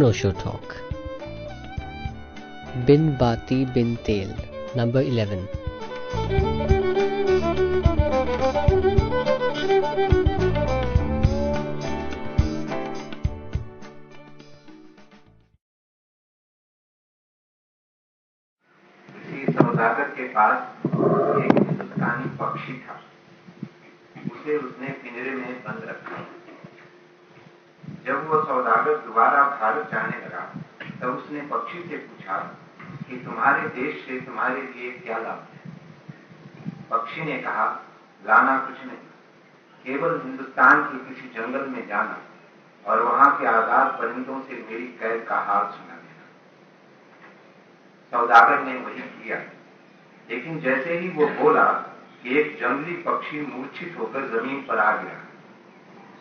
Osho Talk. Bin Bati Bin Tel, number 11. तुम्हारे देश से तुम्हारे लिए क्या लाभ है? पक्षी ने कहा, लाना कुछ नहीं। केवल हिंदुस्तान के किसी जंगल में जाना और वहाँ के आज़ाद परिंदों से मेरी कैद का हाल सुना देना। सौदागर ने वही किया। लेकिन जैसे ही वो बोला कि एक जंगली पक्षी मूर्छित होकर ज़मीन पर आ गया,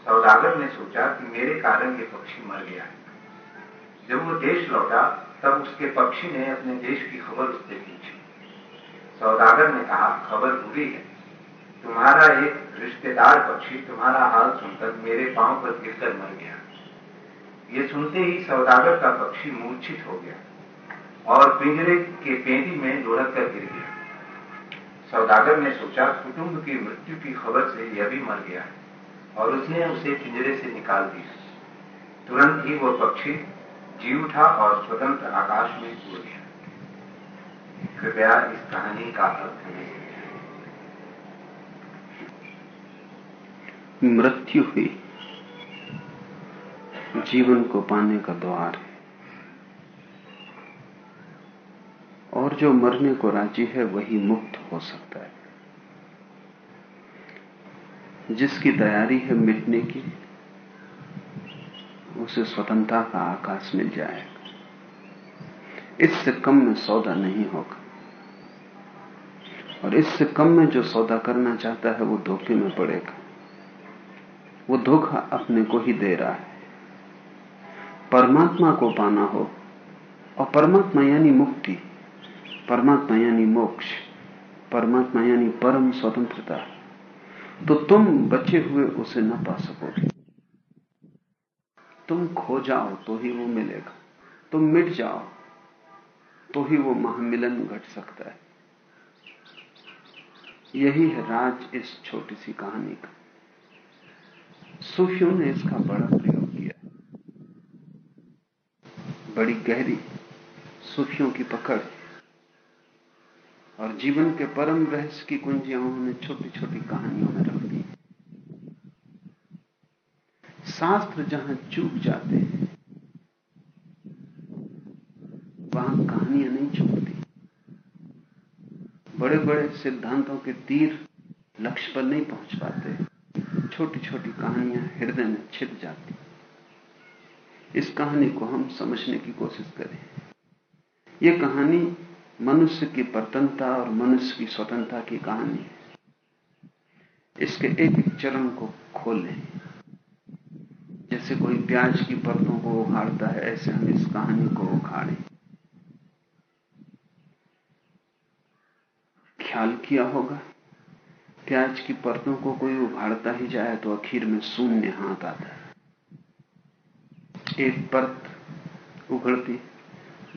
सौदागर ने सोचा कि मेरे कारण ये पक्षी मर गया जब वो देश लौटा तब उसके पक्षी ने अपने देश की खबर उससे पूछी सौदागर ने कहा, खबर बुरी है। तुम्हारा एक रिश्तेदार पक्षी, तुम्हारा हाल सुनकर मेरे पाँव पर गिरकर मर गया। ये सुनते ही सौदागर का पक्षी मूर्छित हो गया और पिंजरे के पेंदी में लुढ़क कर गिर गया। सौदागर ने सोचा, कुटुंब की मृत्यु की खबर से यह भी मर गया और उसने उसे पिंजरे से निकाल दिया। तुरंत ही वो पक्षी जी उठा और स्वतंत्र आकाश में उड़ गया कृपया इस कहानी का अर्थ मृत्यु ही जीवन को पाने का द्वार है। और जो मरने को राज़ी है, वही मुक्त हो सकता है। जिसकी तैयारी है मिटने की उसे स्वतंत्रता का आकाश मिल जाएगा। इससे कम में सौदा नहीं होगा। और इससे कम में जो सौदा करना चाहता है, वो धोखे में पड़ेगा। वो धोखा अपने को ही दे रहा है। परमात्मा को पाना हो। और परमात्मा यानी मुक्ति। परमात्मा यानी मोक्ष। परमात्मा यानी परम स्वतंत्रता। तो तुम बचे हुए उसे न पा सकोगे। तुम खो जाओ तो ही वो मिलेगा। तुम मिट जाओ तो ही वो महामिलन घट सकता है। यही है राज इस छोटी सी कहानी का। सूफियों ने इसका बड़ा प्रयोग किया। बड़ी गहरी सूफियों की पकड़। और जीवन के परम रहस्य की कुंजियाँ उन्होंने छोटी छोटी कहानियों में रख दी शास्त्र जहाँ चूक जाते हैं, वहाँ कहानियाँ नहीं चूकती। बड़े बड़े सिद्धांतों के तीर लक्ष्य पर नहीं पहुँच पाते। छोटी छोटी कहानियाँ हृदय में छिप जाती। इस कहानी को हम समझने की कोशिश करें। यह कहानी मनुष्य की प्रतनता और मनुष्य की स्वतंत्रता की कहानी है। इसके एक एक चरण को खोल। जैसे कोई प्याज की परतों को उखाड़ता है, ऐसे हम इस कहानी को उखाड़े। ख्याल किया होगा, प्याज की परतों को कोई उखाड़ता ही जाए तो आखिर में शून्य हाथ आता है। एक परत उघड़ती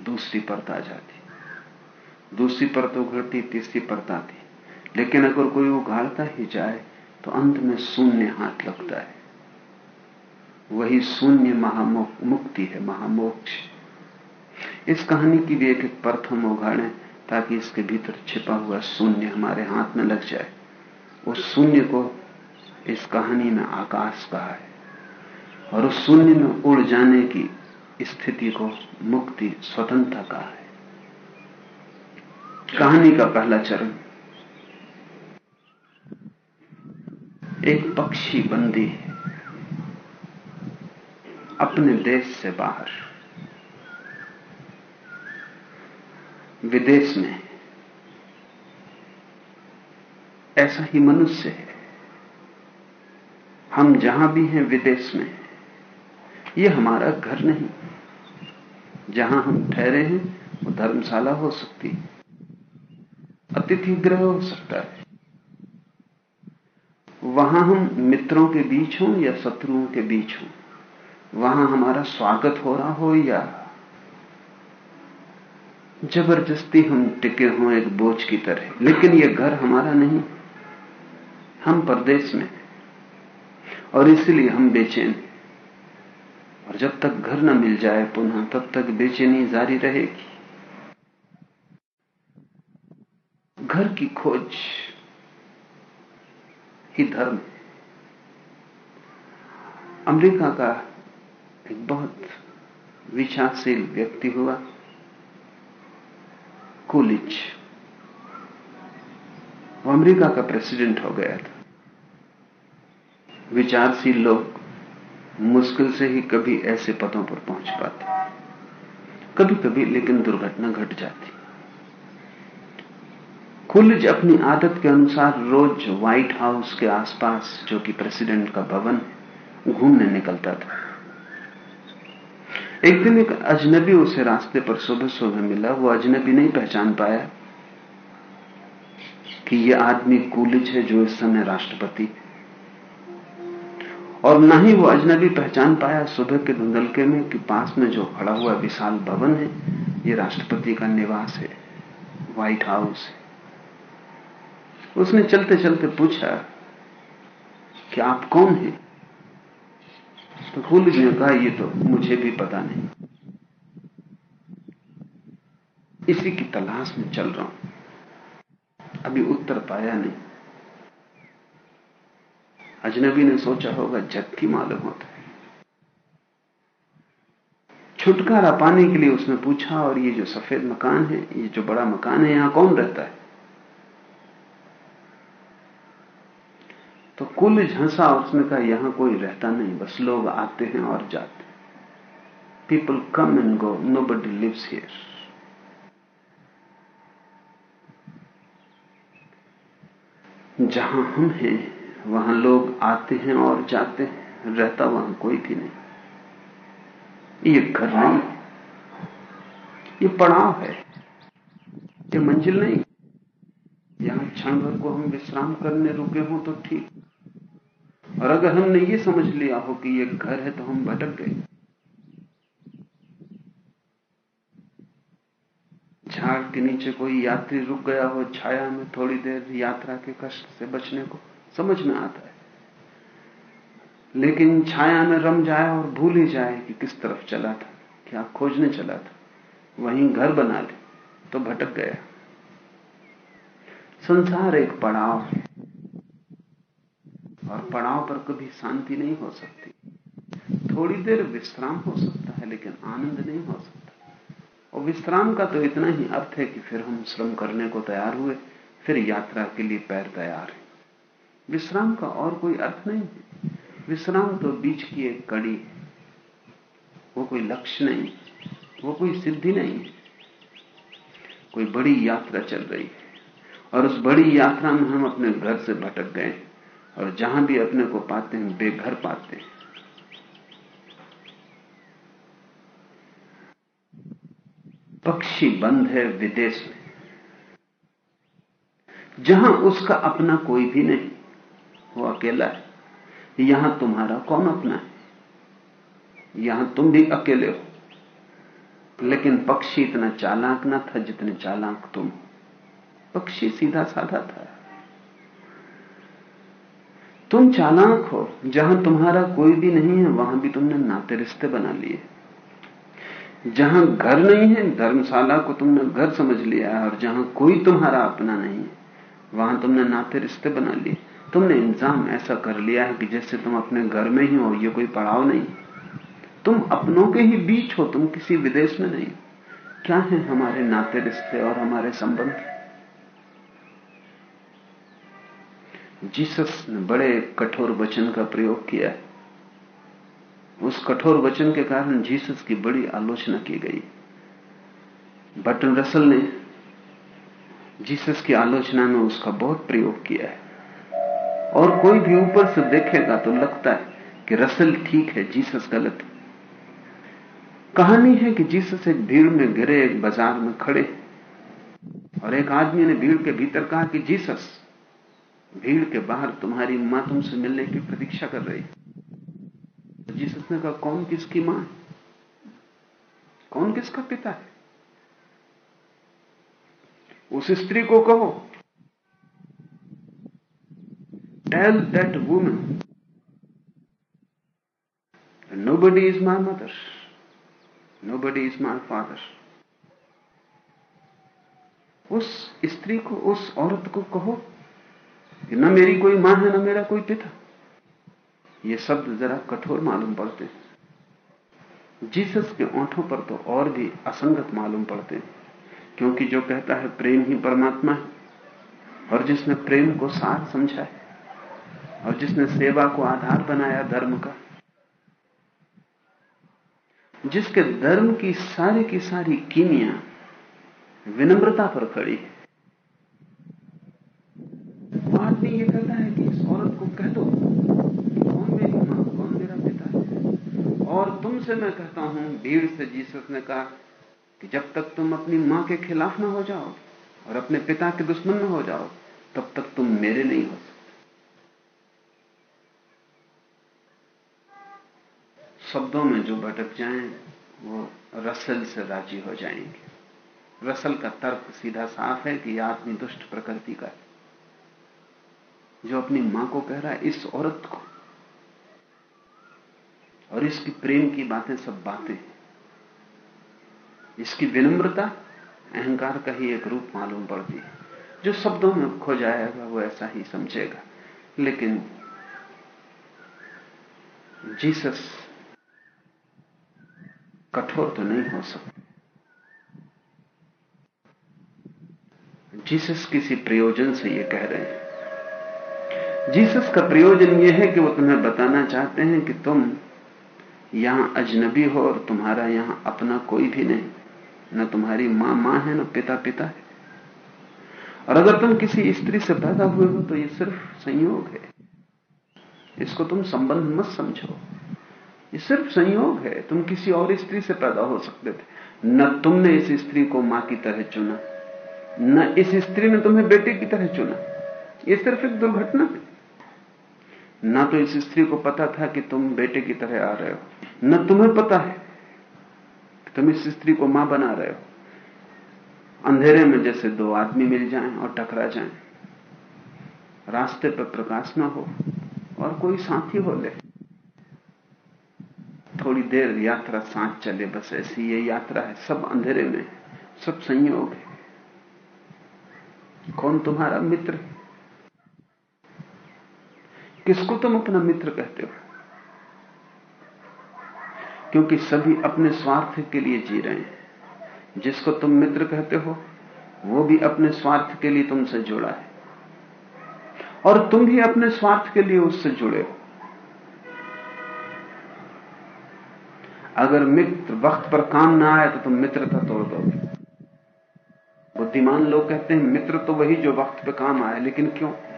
दूसरी परत आ जाती। दूसरी परत उघड़ती तीसरी परत आती। लेकिन अगर कोई उघाड़ता ही जाए तो अंत में शून्य हाथ लगता है। वही शून्य महामुक्ति है, महामोक्ष। इस कहानी की भी एक एक परत हम उघाड़ें ताकि इसके भीतर छिपा हुआ शून्य हमारे हाथ में लग जाए। उस शून्य को इस कहानी में आकाश कहा है। और उस शून्य में उड़ जाने की स्थिति को मुक्ति स्वतंत्रता कहा है। कहानी का पहला चरण। एक पक्षी बंदी है। अपने देश से बाहर। विदेश में। ऐसा ही मनुष्य है। हम जहाँ भी हैं, विदेश में। यह हमारा घर नहीं। जहाँ हम ठहरे हैं, वो धर्मशाला हो सकती है। अतिथि गृह हो सकता है। वहाँ हम मित्रों के बीच हों या शत्रुओं के बीच हों। वहाँ हमारा स्वागत हो रहा हो या? ज़बरदस्ती हम टिके हों एक बोझ की तरह। लेकिन यह घर हमारा नहीं। हम परदेश में और इसलिए हम बेचैन और जब तक घर न मिल जाए पुनः, तब तक बेचैनी जारी रहेगी। घर की खोज ही धर्म अमेरिका का एक बहुत विचारशील व्यक्ति हुआ, कुलिच। वो अमेरिका का प्रेसिडेंट हो गया था। विचारशील लोग मुश्किल से ही कभी ऐसे पदों पर पहुँच पाते। कभी कभी लेकिन दुर्घटना घट जाती। कुलिज अपनी आदत के अनुसार रोज व्हाइट हाउस के आसपास, जो कि प्रेसिडेंट का भवन, घूमने निकलता था। एक दिन एक अजनबी उसे रास्ते पर सुबह सुबह मिला। वो अजनबी नहीं पहचान पाया कि यह आदमी कूलिज है जो इस समय राष्ट्रपति। और न ही वो अजनबी पहचान पाया सुबह के धुंधलके में कि पास में जो खड़ा हुआ विशाल भवन है, ये राष्ट्रपति का निवास है, व्हाइट हाउस है। उसने चलते चलते पूछा कि आप कौन हैं? कूलिज ने कहा ये तो मुझे भी पता नहीं। इसी की तलाश में चल रहा हूँ। अभी उत्तर पाया नहीं। अजनबी ने सोचा होगा झटकी मालूम होता है। छुटकारा पाने के लिए उसने पूछा, और ये जो सफ़ेद मकान है, ये जो बड़ा मकान है, यहाँ कौन रहता है? तो कुल झंसा उसने कहा, यहाँ कोई रहता नहीं, बस लोग आते हैं और जाते people come and go nobody lives here जहाँ हम हैं, वहाँ लोग आते हैं और जाते हैं। रहता वहाँ कोई भी नहीं। ये घर नहीं ये पड़ाव है। ये मंजिल नहीं यहाँ क्षण भर को हम विश्राम करने रुके हों तो ठीक। और अगर हमने ये समझ लिया हो कि ये घर है तो हम भटक गए। झाड़ के नीचे कोई यात्री रुक गया हो छाया में थोड़ी देर यात्रा के कष्ट से बचने को समझ में आता है। लेकिन छाया में रम जाए और भूल ही जाए कि किस तरफ़ चला था, क्या खोजने चला था, वहीं घर बना ले तो भटक गया। संसार एक पड़ाव है। और पड़ाव पर कभी शांति नहीं हो सकती। थोड़ी देर विश्राम हो सकता है, लेकिन आनंद नहीं हो सकता। और विश्राम का तो इतना ही अर्थ है कि फिर हम श्रम करने को तैयार हुए, फिर यात्रा के लिए पैर तैयार है। विश्राम का और कोई अर्थ नहीं है। विश्राम तो बीच की एक कड़ी है। वो कोई लक्ष्य नहीं वो कोई सिद्धि नहीं है। कोई बड़ी यात्रा चल रही है। और उस बड़ी यात्रा में हम अपने घर से भटक गए और जहाँ भी अपने को पाते हैं, बेघर पाते हैं। पक्षी बंद है विदेश में। जहाँ उसका अपना कोई भी नहीं, वो अकेला है। यहाँ तुम्हारा कौन अपना है? यहाँ तुम भी अकेले हो। लेकिन पक्षी इतना चालाक ना था जितने चालाक तुम पक्षी सीधा साधा था। तुम चालाक हो, जहाँ तुम्हारा कोई भी नहीं है, वहाँ भी तुमने नाते रिश्ते बना लिए। जहाँ घर नहीं है, धर्मशाला को तुमने घर समझ लिया और जहाँ कोई तुम्हारा अपना नहीं है, वहाँ तुमने नाते रिश्ते बना लिए। तुमने इंतज़ाम ऐसा कर लिया है कि जैसे तुम अपने घर में ही हो, ये कोई पड़ाव नहीं। तुम अपनों के ही बीच हो, तुम किसी विदेश में नहीं। क्या है हमारे नाते रिश्ते और हमारे संबंध? जीसस ने बड़े कठोर वचन का प्रयोग किया। उस कठोर वचन के कारण जीसस की बड़ी आलोचना की गई। बटन रसल ने जीसस की आलोचना में उसका बहुत प्रयोग किया है। और कोई भी ऊपर से देखेगा तो लगता है कि रसल ठीक है, जीसस गलत है। कहानी है कि जीसस एक भीड़ में गिरे एक बाज़ार में खड़े। और एक आदमी ने भीड़ के भीतर कहा कि, जीसस भीड़ के बाहर तुम्हारी माँ तुमसे मिलने की प्रतीक्षा कर रही। जीसस ने कहा, कौन किसकी माँ है? कौन किसका पिता है? उस स्त्री को कहो। Tell that woman nobody is my mother nobody is my father उस स्त्री को, उस औरत को कहो। कि न मेरी कोई माँ है, न मेरा कोई पिता। ये शब्द जरा कठोर मालूम पड़ते हैं। जीसस के ओंठों पर तो और भी असंगत मालूम पड़ते हैं, क्योंकि जो कहता है, प्रेम ही परमात्मा है, और जिसने प्रेम को सार समझा है, और जिसने सेवा को आधार बनाया धर्म का, जिसके धर्म की सारी की सारी कीमिया विनम्रता पर खड़ी है आदमी ये कहता है कि इस औरत को कह दो, कौन मेरी माँ, कौन मेरा पिता है? और तुमसे मैं कहता हूँ, भीड़ से जीसस ने कहा कि जब तक तुम अपनी माँ के खिलाफ ना हो जाओ और अपने पिता के दुश्मन न हो जाओ, तब तक तुम मेरे नहीं हो सकते। शब्दों में जो भटक जाएँ, वो रसल से राज़ी हो जाएँगे। रसल का तर्क सीधा साफ़ है कि आदमी दुष्ट प्रकृति का है। जो अपनी माँ को कह रहा है, इस औरत को। और इसकी प्रेम की बातें सब बातें इसकी विनम्रता, अहंकार का ही एक रूप मालूम पड़ती है। जो शब्दों में खो जाएगा, वो ऐसा ही समझेगा। लेकिन जीसस कठोर तो नहीं हो सकता। जीसस किसी प्रयोजन से ये कह रहे हैं। जीसस का प्रयोजन यह है कि वो तुम्हें बताना चाहते हैं कि तुम यहाँ अजनबी हो और तुम्हारा यहाँ अपना कोई भी नहीं। न तुम्हारी माँ माँ है, न पिता पिता है। और अगर तुम किसी स्त्री से पैदा हुए हो तो ये सिर्फ़ संयोग है। इसको तुम संबंध मत समझो। ये सिर्फ़ संयोग है। तुम किसी और स्त्री से पैदा हो सकते थे। न तुमने इस स्त्री को माँ की तरह चुना। न इस स्त्री ने तुम्हें बेटे की तरह चुना। ये सिर्फ़ एक दुर्घटना है। न तो इस स्त्री को पता था कि तुम बेटे की तरह आ रहे हो, न तुम्हें पता है कि तुम इस स्त्री को माँ बना रहे हो। अंधेरे में जैसे दो आदमी मिल जाएँ और टकरा जाएँ, रास्ते पर प्रकाश ना हो और कोई साथी हो ले। थोड़ी देर यात्रा साथ चले, बस ऐसी ये यात्रा है, सब अंधेरे में, सब संयोग है। कौन तुम्हारा मित्र किसको तुम अपना मित्र कहते हो? क्योंकि सभी अपने स्वार्थ के लिए जी रहे हैं। जिसको तुम मित्र कहते हो, वो भी अपने स्वार्थ के लिए तुमसे जुड़ा है। और तुम भी अपने स्वार्थ के लिए उससे जुड़े हो। अगर मित्र वक्त पर काम ना आए तो तुम मित्रता तोड़ दोगे। बुद्धिमान लोग कहते हैं, मित्र तो वही जो वक्त पे काम आए, लेकिन क्यों?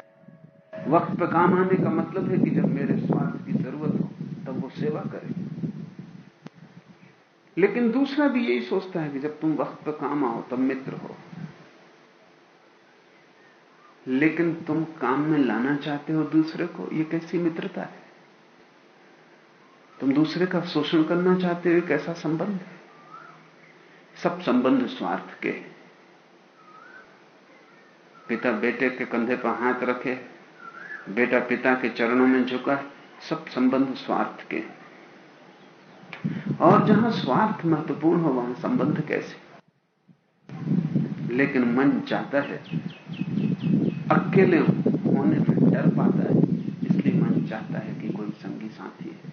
वक्त पे काम आने का मतलब है कि जब मेरे स्वार्थ की ज़रूरत हो, तब वो सेवा करे। लेकिन दूसरा भी यही सोचता है कि जब तुम वक्त पे काम आओ, तब मित्र हो। लेकिन तुम काम में लाना चाहते हो दूसरे को यह कैसी मित्रता है? तुम दूसरे का शोषण करना चाहते हो कैसा संबंध है? सब संबंध स्वार्थ के पिता बेटे के कंधे पर हाथ रखे बेटा पिता के चरणों में झुका, सब संबंध स्वार्थ के। और जहाँ स्वार्थ महत्वपूर्ण हो, वहाँ संबंध कैसे? लेकिन मन चाहता है, अकेले होने में डर पाता है, इसलिए मन चाहता है कि कोई संगी साथी है।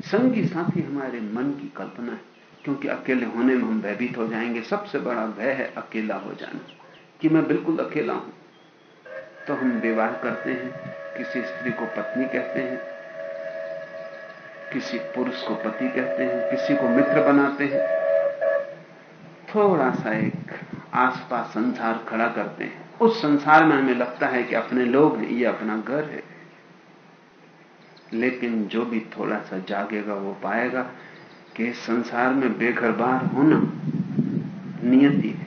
संगी साथी हमारे मन की कल्पना है, क्योंकि अकेले होने में हम भयभीत हो जाएँगे। सबसे बड़ा भय है अकेला हो जाना। कि मैं बिल्कुल अकेला हूँ। तो हम विवाह करते हैं, किसी स्त्री को पत्नी कहते हैं, किसी पुरुष को पति कहते हैं, किसी को मित्र बनाते हैं। थोड़ा सा एक आसपास संसार खड़ा करते हैं। उस संसार में हमें लगता है कि अपने लोग हैं, ये अपना घर है। लेकिन जो भी थोड़ा सा जागेगा, वो पाएगा कि संसार में बेघर बार होना नियति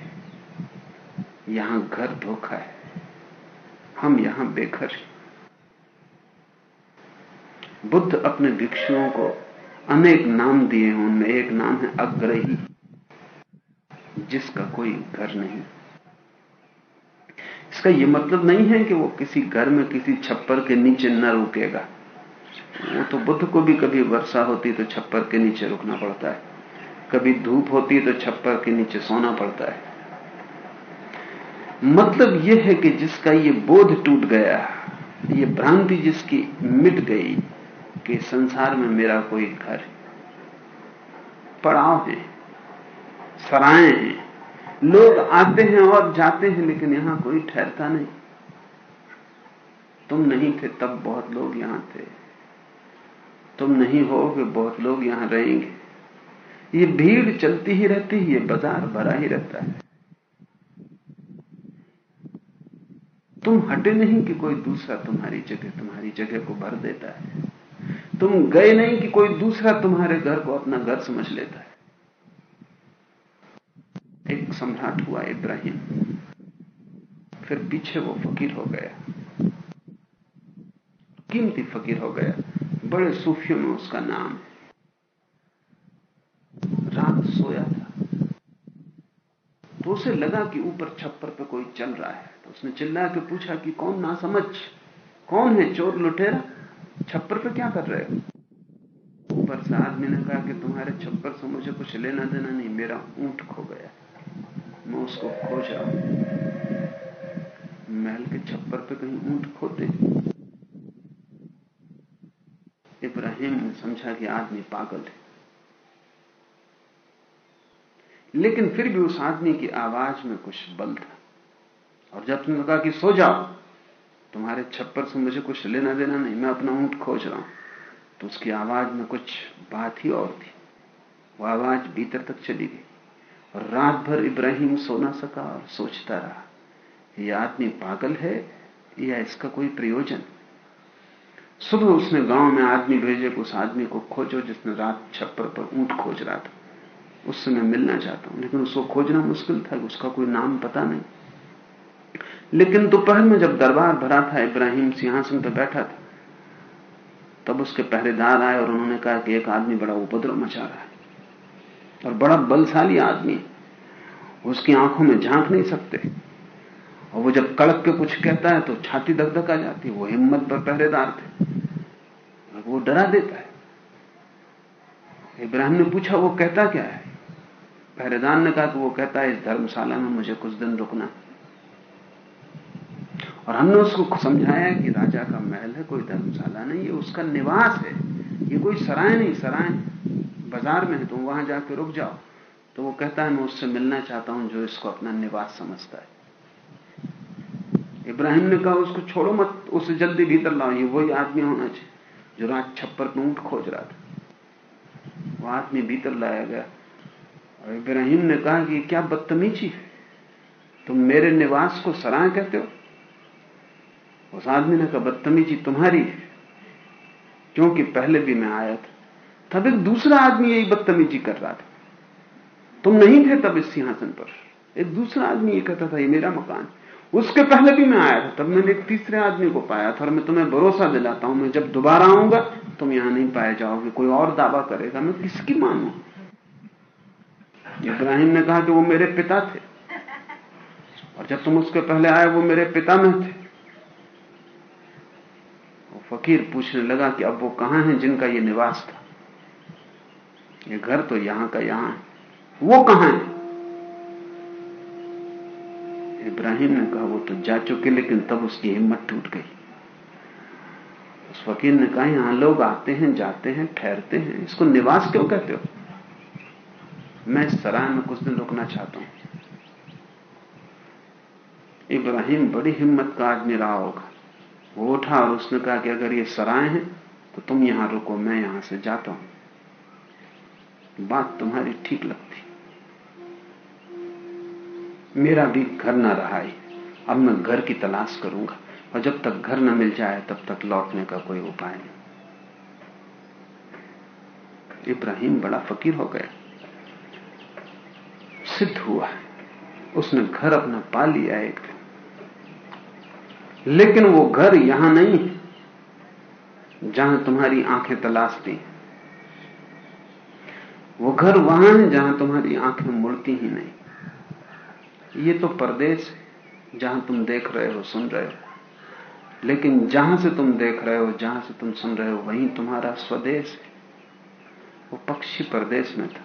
यहाँ घर धोखा है। हम यहाँ बेघर हैं। बुद्ध अपने भिक्षुओं को अनेक नाम दिए हैं। उनमें एक नाम है अग्रही, जिसका कोई घर नहीं। इसका यह मतलब नहीं है कि वो किसी घर में किसी छप्पर के नीचे न रुकेगा। वो तो बुद्ध को भी कभी वर्षा होती तो छप्पर के नीचे रुकना पड़ता है। कभी धूप होती तो छप्पर के नीचे सोना पड़ता है। मतलब यह है कि जिसका ये बोध टूट गया, ये भ्रांति जिसकी मिट गई, कि संसार में मेरा कोई घर पड़ाव है, सराय हैं। लोग आते हैं और जाते हैं, लेकिन यहाँ कोई ठहरता नहीं। तुम नहीं थे, तब बहुत लोग यहाँ थे। तुम नहीं हो, कि बहुत लोग यहाँ रहेंगे। ये भीड़ चलती ही रहती है, ये बाज़ार भरा ही रहता है। तुम हटे नहीं कि कोई दूसरा तुम्हारी जगह तुम्हारी जगह को भर देता है। तुम गए नहीं कि कोई दूसरा तुम्हारे घर को अपना घर समझ लेता है। एक सम्राट हुआ इब्राहिम। फिर पीछे वो फकीर हो गया। कीमती फकीर हो गया। बड़े सूफियों में उसका नाम है। रात सोया था। तो उसे लगा कि ऊपर छप्पर पे कोई चल रहा है। उसने चिल्ला के पूछा कि कौन ना समझ कौन है चोर लुटेरा? छप्पर पे क्या कर रहे हो? ऊपर से आदमी ने कहा कि तुम्हारे छप्पर से मुझे कुछ लेना देना नहीं, मेरा ऊँट खो गया। मैं उसको खोज रहा हूँ। महल के छप्पर पे कहीं ऊँट खोते। इब्राहिम ने समझा कि आदमी पागल है। लेकिन फिर भी उस आदमी की आवाज़ में कुछ बल था। और जब तुमने कहा कि सो जाओ, तुम्हारे छप्पर से मुझे कुछ लेना देना नहीं, मैं अपना ऊँट खोज रहा हूँ। तो उसकी आवाज़ में कुछ बात ही और थी। वो आवाज़ भीतर तक चली गई और रात भर इब्राहिम सो ना सका और सोचता रहा, ये आदमी पागल है या इसका कोई प्रयोजन? सुबह उसने गाँव में आदमी भेजे उस आदमी को खोजो जिसने रात छप्पर पर ऊँट खोज रहा था। उससे मैं मिलना चाहता हूँ, लेकिन उसको खोजना मुश्किल था, उसका कोई नाम पता नहीं। लेकिन दोपहर में जब दरबार भरा था, इब्राहिम सिंहासन पर बैठा था, तब उसके पहरेदार आए और उन्होंने कहा कि एक आदमी बड़ा उपद्रव मचा रहा है और बड़ा बलशाली आदमी उसकी आँखों में झाँक नहीं सकते। और वो जब कड़क के कुछ कहता है तो छाती आ जाती है, वो हिम्मत पर पहरेदार थे। वो डरा देता है। इब्राहिम ने पूछा, वो कहता क्या है? पहरेदार ने कहा कि वो कहता है, इस धर्मशाला में मुझे कुछ दिन रुकना और हमने उसको समझाया कि राजा का महल है, कोई धर्मशाला नहीं, ये उसका निवास है। ये कोई सराय नहीं, सराय बाज़ार में है, तुम वहाँ जाके रुक जाओ। तो वो कहता है, मैं उससे मिलना चाहता हूँ जो इसको अपना निवास समझता है। इब्राहिम ने कहा, उसको छोड़ो मत, उसे जल्दी भीतर लाओ, ये वही आदमी होना चाहिए, जो रात छप्पर पर ऊँट खोज रहा था। वो आदमी भीतर लाया गया। और इब्राहिम ने कहा कि क्या बदतमीजी है? तुम मेरे निवास को सराह कहते हो? उस आदमी ने कहा, बदतमीजी तुम्हारी है, क्योंकि पहले भी मैं आया था। तब एक दूसरा आदमी यही बदतमीजी कर रहा था। तुम नहीं थे तब इस सिंहासन पर। एक दूसरा आदमी ये कहता था, ये मेरा मकान उसके पहले भी मैं आया था, तब मैंने एक तीसरे आदमी को पाया था, और मैं तुम्हें भरोसा दिलाता हूँ। मैं जब दोबारा आऊँगा, तुम यहाँ नहीं पाए जाओगे। कोई और दावा करेगा, मैं किसकी मानू? इब्राहिम ने कहा कि वो मेरे पिता थे। और जब तुम उसके पहले आए, वो मेरे पिता में थे। फकीर पूछने लगा कि अब वो कहाँ है जिनका ये निवास था? ये घर तो यहाँ का यहाँ है। वो कहाँ है? इब्राहिम ने कहा, वो तो जा चुके, लेकिन तब उसकी हिम्मत टूट गई। उस फकीर ने कहा, यहाँ लोग आते हैं, जाते हैं, ठहरते हैं। इसको निवास क्यों कहते हो? मैं सराय में कुछ दिन रुकना चाहता हूँ। इब्राहिम बड़ी हिम्मत का आदमी रहा होगा। वो उठा और उसने कहा कि अगर ये सराय हैं तो तुम यहाँ रुको, मैं यहाँ से जाता हूँ। बात तुम्हारी ठीक लगती। मेरा भी घर ना रहा है। अब मैं घर की तलाश करूँगा। और जब तक घर न मिल जाए, तब तक लौटने का कोई उपाय नहीं। इब्राहिम बड़ा फकीर हो गया। सिद्ध हुआ। उसने घर अपना पा लिया एक। लेकिन वो घर यहाँ नहीं है, जहाँ तुम्हारी आँखें तलाशती हैं। वो घर वहाँ है, जहाँ तुम्हारी आँखें मुड़ती ही नहीं। ये तो परदेश है, जहाँ तुम देख रहे हो, सुन रहे हो। लेकिन जहाँ से तुम देख रहे हो, जहाँ से तुम सुन रहे हो, वहीं तुम्हारा स्वदेश है। वो पक्षी परदेश में था।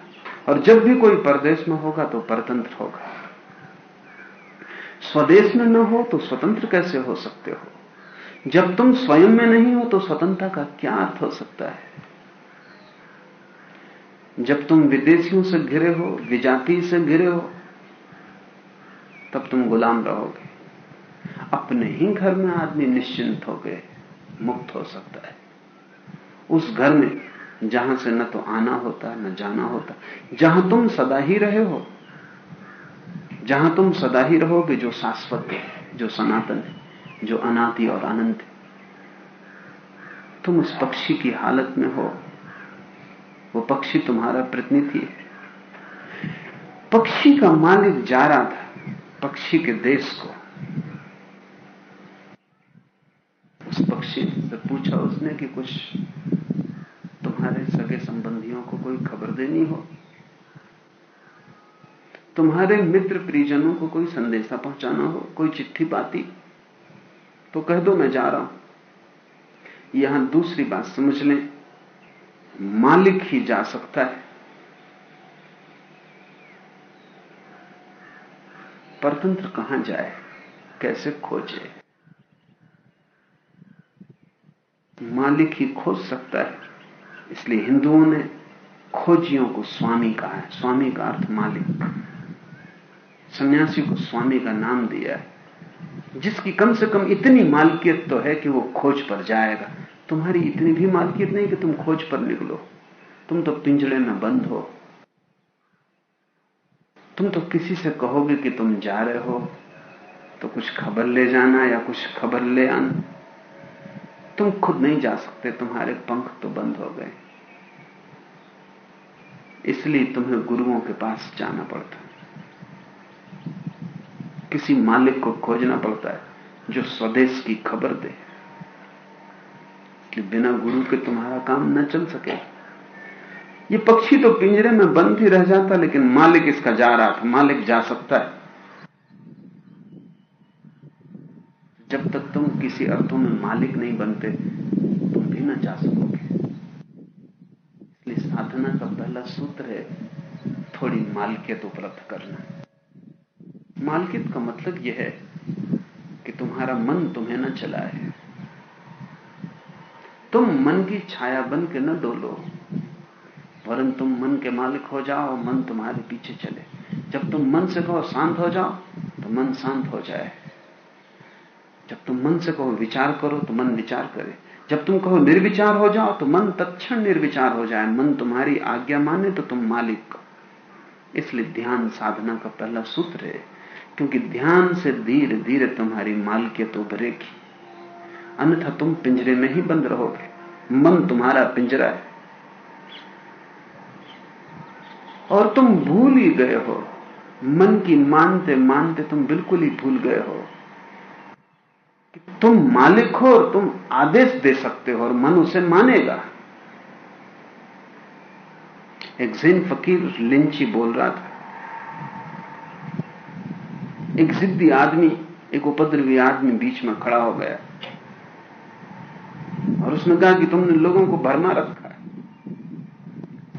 और जब भी कोई परदेश में होगा तो परतंत्र होगा। स्वदेश में न हो तो स्वतंत्र कैसे हो सकते हो? जब तुम स्वयं में नहीं हो तो स्वतंत्रता का क्या अर्थ हो सकता है? जब तुम विदेशियों से घिरे हो, विजाति से घिरे हो, तब तुम गुलाम रहोगे। अपने ही घर में आदमी निश्चिंत हो गए मुक्त हो सकता है। उस घर में जहाँ से न तो आना होता, न जाना होता, जहाँ तुम सदा ही रहे हो जहाँ तुम सदा ही रहोगे, जो शाश्वत है, जो सनातन है, जो अनादि और अनंत है। तुम उस पक्षी की हालत में हो। वो पक्षी तुम्हारा प्रतिनिधि है। पक्षी का मालिक जा रहा था, पक्षी के देश को। उस पक्षी से पूछा उसने कि कुछ तुम्हारे सगे संबंधियों को कोई खबर देनी हो? तुम्हारे मित्र परिजनों को कोई संदेशा पहुंचाना हो, कोई चिट्ठी पाती तो कह दो मैं जा रहा हूँ। यहाँ दूसरी बात समझ लें, मालिक ही जा सकता है। परतंत्र कहाँ जाए, कैसे खोजे? मालिक ही खोज सकता है, इसलिए हिंदुओं ने खोजियों को स्वामी कहा है। स्वामी का अर्थ मालिक। सन्यासी को स्वामी का नाम दिया है, जिसकी कम से कम इतनी मालकियत तो है कि वो खोज पर जाएगा। तुम्हारी इतनी भी मालकियत नहीं कि तुम खोज पर निकलो। तुम तो पिंजड़े में बंद हो। तुम तो किसी से कहोगे कि तुम जा रहे हो तो कुछ खबर ले जाना या कुछ खबर ले आना। तुम खुद नहीं जा सकते, तुम्हारे पंख तो बंद हो गए। इसलिए तुम्हें गुरुओं के पास जाना पड़ता। किसी मालिक को खोजना पड़ता है, जो स्वदेश की खबर दे। कि बिना गुरु के तुम्हारा काम न चल सके। ये पक्षी तो पिंजरे में बंद ही रह जाता, लेकिन मालिक इसका जा रहा था मालिक जा सकता है। जब तक तुम किसी अर्थों में मालिक नहीं बनते, तुम भी ना जा सकोगे। इसलिए साधना का पहला सूत्र है, थोड़ी मालकियत उपलब्ध करना। मालकियत का मतलब यह है कि तुम्हारा मन तुम्हें न चलाए। तुम मन की छाया बन के न डोलो, वरन तुम मन के मालिक हो जाओ, मन तुम्हारे पीछे चले। जब तुम मन से कहो शांत हो जाओ तो मन शांत हो जाए। जब तुम मन से कहो विचार करो तो मन विचार करे। जब तुम कहो निर्विचार हो जाओ तो मन तत्क्षण निर्विचार हो जाए। मन तुम्हारी आज्ञा माने तो तुम मालिक इसलिए ध्यान साधना का पहला सूत्र है। क्योंकि ध्यान से धीरे धीरे तुम्हारी मालकियत उभरेगी। अन्यथा तुम पिंजरे में ही बंद रहोगे। मन तुम्हारा पिंजरा है। और तुम भूल ही गए हो। मन की मानते मानते तुम बिल्कुल ही भूल गए हो। कि तुम मालिक हो और तुम आदेश दे सकते हो और मन उसे मानेगा। एक जिन फकीर लिंची बोल रहा था। एक जिद्दी आदमी, एक उपद्रवी आदमी बीच में खड़ा हो गया। और उसने कहा कि तुमने लोगों को भरमा रखा है।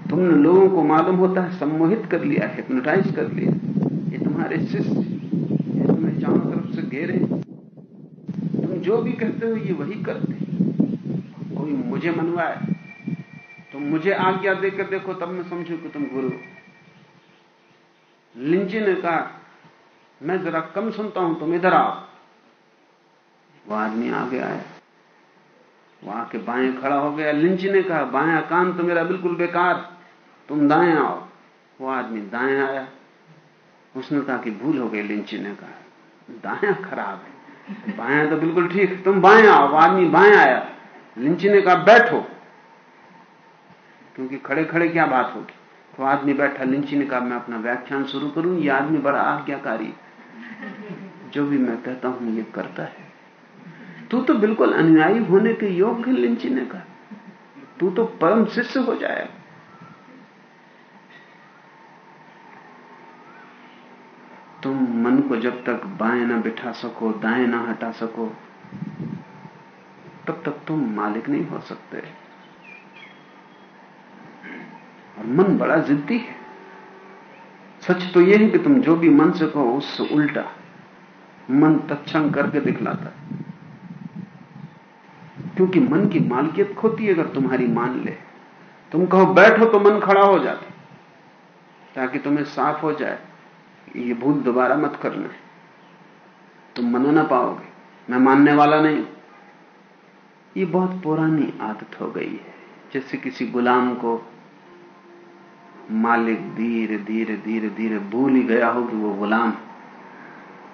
तुमने लोगों को मालूम होता है, सम्मोहित कर लिया हिप्नोटाइज कर लिया ये तुम्हारे शिष्य, ये तुम्हें चारों तरफ़ से घेरे तुम जो भी कहते हो, ये वही करते कोई मुझे मनवाए, तुम मुझे आज्ञा देकर देखो, तब मैं समझू कि तुम गुरु लिंची ने कहा मैं जरा कम सुनता हूँ, तुम इधर आओ। वो आदमी आगे आया। वो आके बाएँ खड़ा हो गया। लिंची ने कहा बाया कान तो मेरा बिल्कुल बेकार। तुम दाएँ आओ। वो आदमी दाएँ आया। उसने कहा कि भूल हो गई, लिंची ने कहा। दाया खराब है। बाया तो बिल्कुल ठीक। तुम बाएँ आओ। वो आदमी बाएँ आया। लिंची ने कहा, बैठो। क्योंकि खड़े खड़े क्या बात होगी? तो आदमी बैठा। लिंची ने कहा, मैं अपना व्याख्यान शुरू करूँ। ये आदमी बड़ा आज्ञाकारी जो भी मैं कहता हूँ, ये करता है। तू तो बिल्कुल अनुयायी होने के योग योग्य लिंचिने का तू तो परम शिष्य हो जाएगा तुम मन को जब तक बाएँ ना बिठा सको, दाएँ ना हटा सको, तब तक तुम मालिक नहीं हो सकते। और मन बड़ा जिद्दी है। सच तो यह है कि तुम जो भी मन से कहो, उससे उल्टा मन तत्म करके दिखलाता है। क्योंकि मन की मालकियत खोती है, अगर तुम्हारी मान ले। तुम कहो, बैठो तो मन खड़ा हो जाता ताकि तुम्हें साफ़ हो जाए ये भूल दोबारा मत करना तुम मनो ना पाओगे, मैं मानने वाला नहीं ये बहुत पुरानी आदत हो गई है, जैसे किसी गुलाम को मालिक धीरे धीरे धीरे धीरे भूल ही गया हो कि वो गुलाम।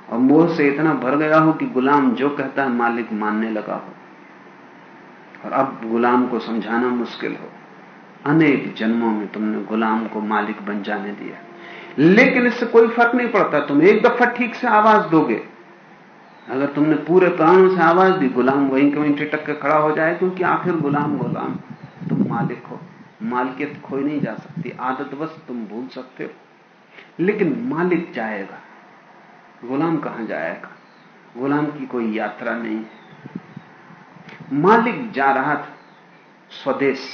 और मोह से इतना भर गया हो कि गुलाम जो कहता है मालिक मानने लगा हो। और अब गुलाम को समझाना मुश्किल हो। अनेक जन्मों में तुमने गुलाम को मालिक बन जाने दिया। लेकिन इससे कोई फ़र्क नहीं पड़ता, तुम एक दफ़ा ठीक से आवाज़ दोगे। अगर तुमने पूरे प्राणों से आवाज़ दी, गुलाम वहीं के वहीं टिटक के खड़ा हो जाए, क्योंकि आखिर गुलाम गुलाम, तुम मालिक हो। मालिकियत खोई नहीं जा सकती, आदतवश तुम भूल सकते हो। लेकिन मालिक जाएगा, गुलाम कहाँ जाएगा? गुलाम की कोई यात्रा नहीं है। मालिक जा रहा था, स्वदेश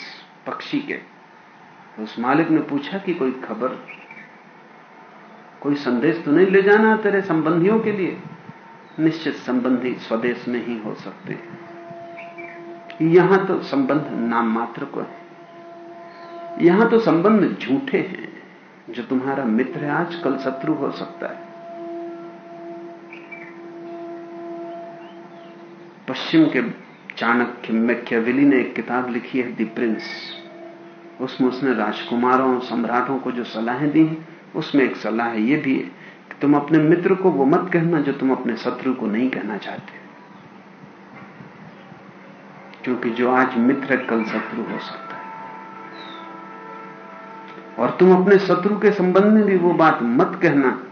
पक्षी के। तो उस मालिक ने पूछा कि कोई खबर? कोई संदेश तो नहीं ले जाना तेरे संबंधियों के लिए? निश्चित संबंधी स्वदेश में ही हो सकते। यहाँ तो संबंध नाम मात्र को है। यहाँ तो संबंध झूठे हैं, जो तुम्हारा मित्र है आज कल शत्रु हो सकता है। पश्चिम के चाणक्य मैक्याविली ने एक किताब लिखी है, दी प्रिंस। उसमें उसने राजकुमारों और सम्राटों को जो सलाहें दी हैं, उसमें एक सलाह है ये भी है कि तुम अपने मित्र को वो मत कहना जो तुम अपने शत्रु को नहीं कहना चाहते। क्योंकि जो आज मित्र कल शत्रु हो सकता और तुम अपने शत्रु के संबंध में भी वो बात मत कहना,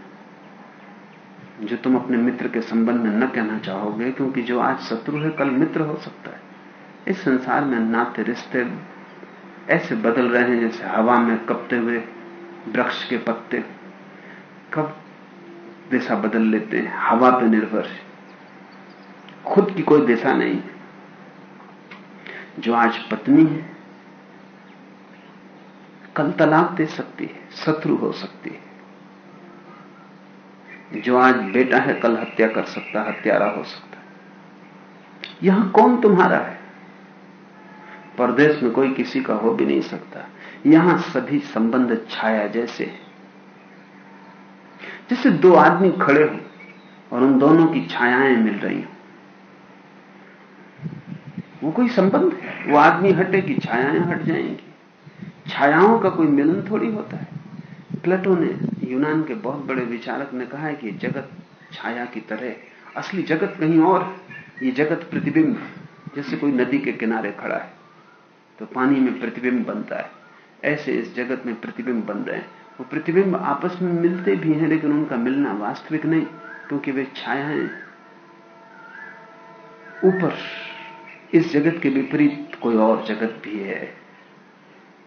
जो तुम अपने मित्र के संबंध में न कहना चाहोगे, क्योंकि जो आज शत्रु है, कल मित्र हो सकता है। इस संसार में नाते रिश्ते ऐसे बदल रहे हैं, जैसे हवा में कपते हुए वृक्ष के पत्ते कब दिशा बदल लेते हैं, हवा पर निर्भर। है खुद की कोई दिशा नहीं जो आज पत्नी है कल तलाक दे सकती है, शत्रु हो सकती है। जो आज बेटा है, कल हत्या कर सकता, हत्यारा हो सकता है। यहाँ कौन तुम्हारा है? परदेश में कोई किसी का हो भी नहीं सकता। यहाँ सभी संबंध छाया जैसे है। जैसे दो आदमी खड़े हो और उन दोनों की छायाएँ मिल रही हो। वो कोई संबंध है? वो आदमी हटे कि छायाएँ हट जाएँगी। छायाओं का कोई मिलन थोड़ी होता है। प्लेटो ने यूनान के बहुत बड़े विचारक ने कहा है कि जगत छाया की तरह असली जगत कहीं और ये जगत प्रतिबिंब जैसे कोई नदी के किनारे खड़ा है। तो पानी में प्रतिबिंब बनता है। ऐसे इस जगत में प्रतिबिंब बन रहे हैं। वो प्रतिबिंब आपस में मिलते भी हैं, लेकिन उनका मिलना वास्तविक नहीं, क्योंकि वे छायाएँ ऊपर, इस जगत के विपरीत कोई और जगत भी है।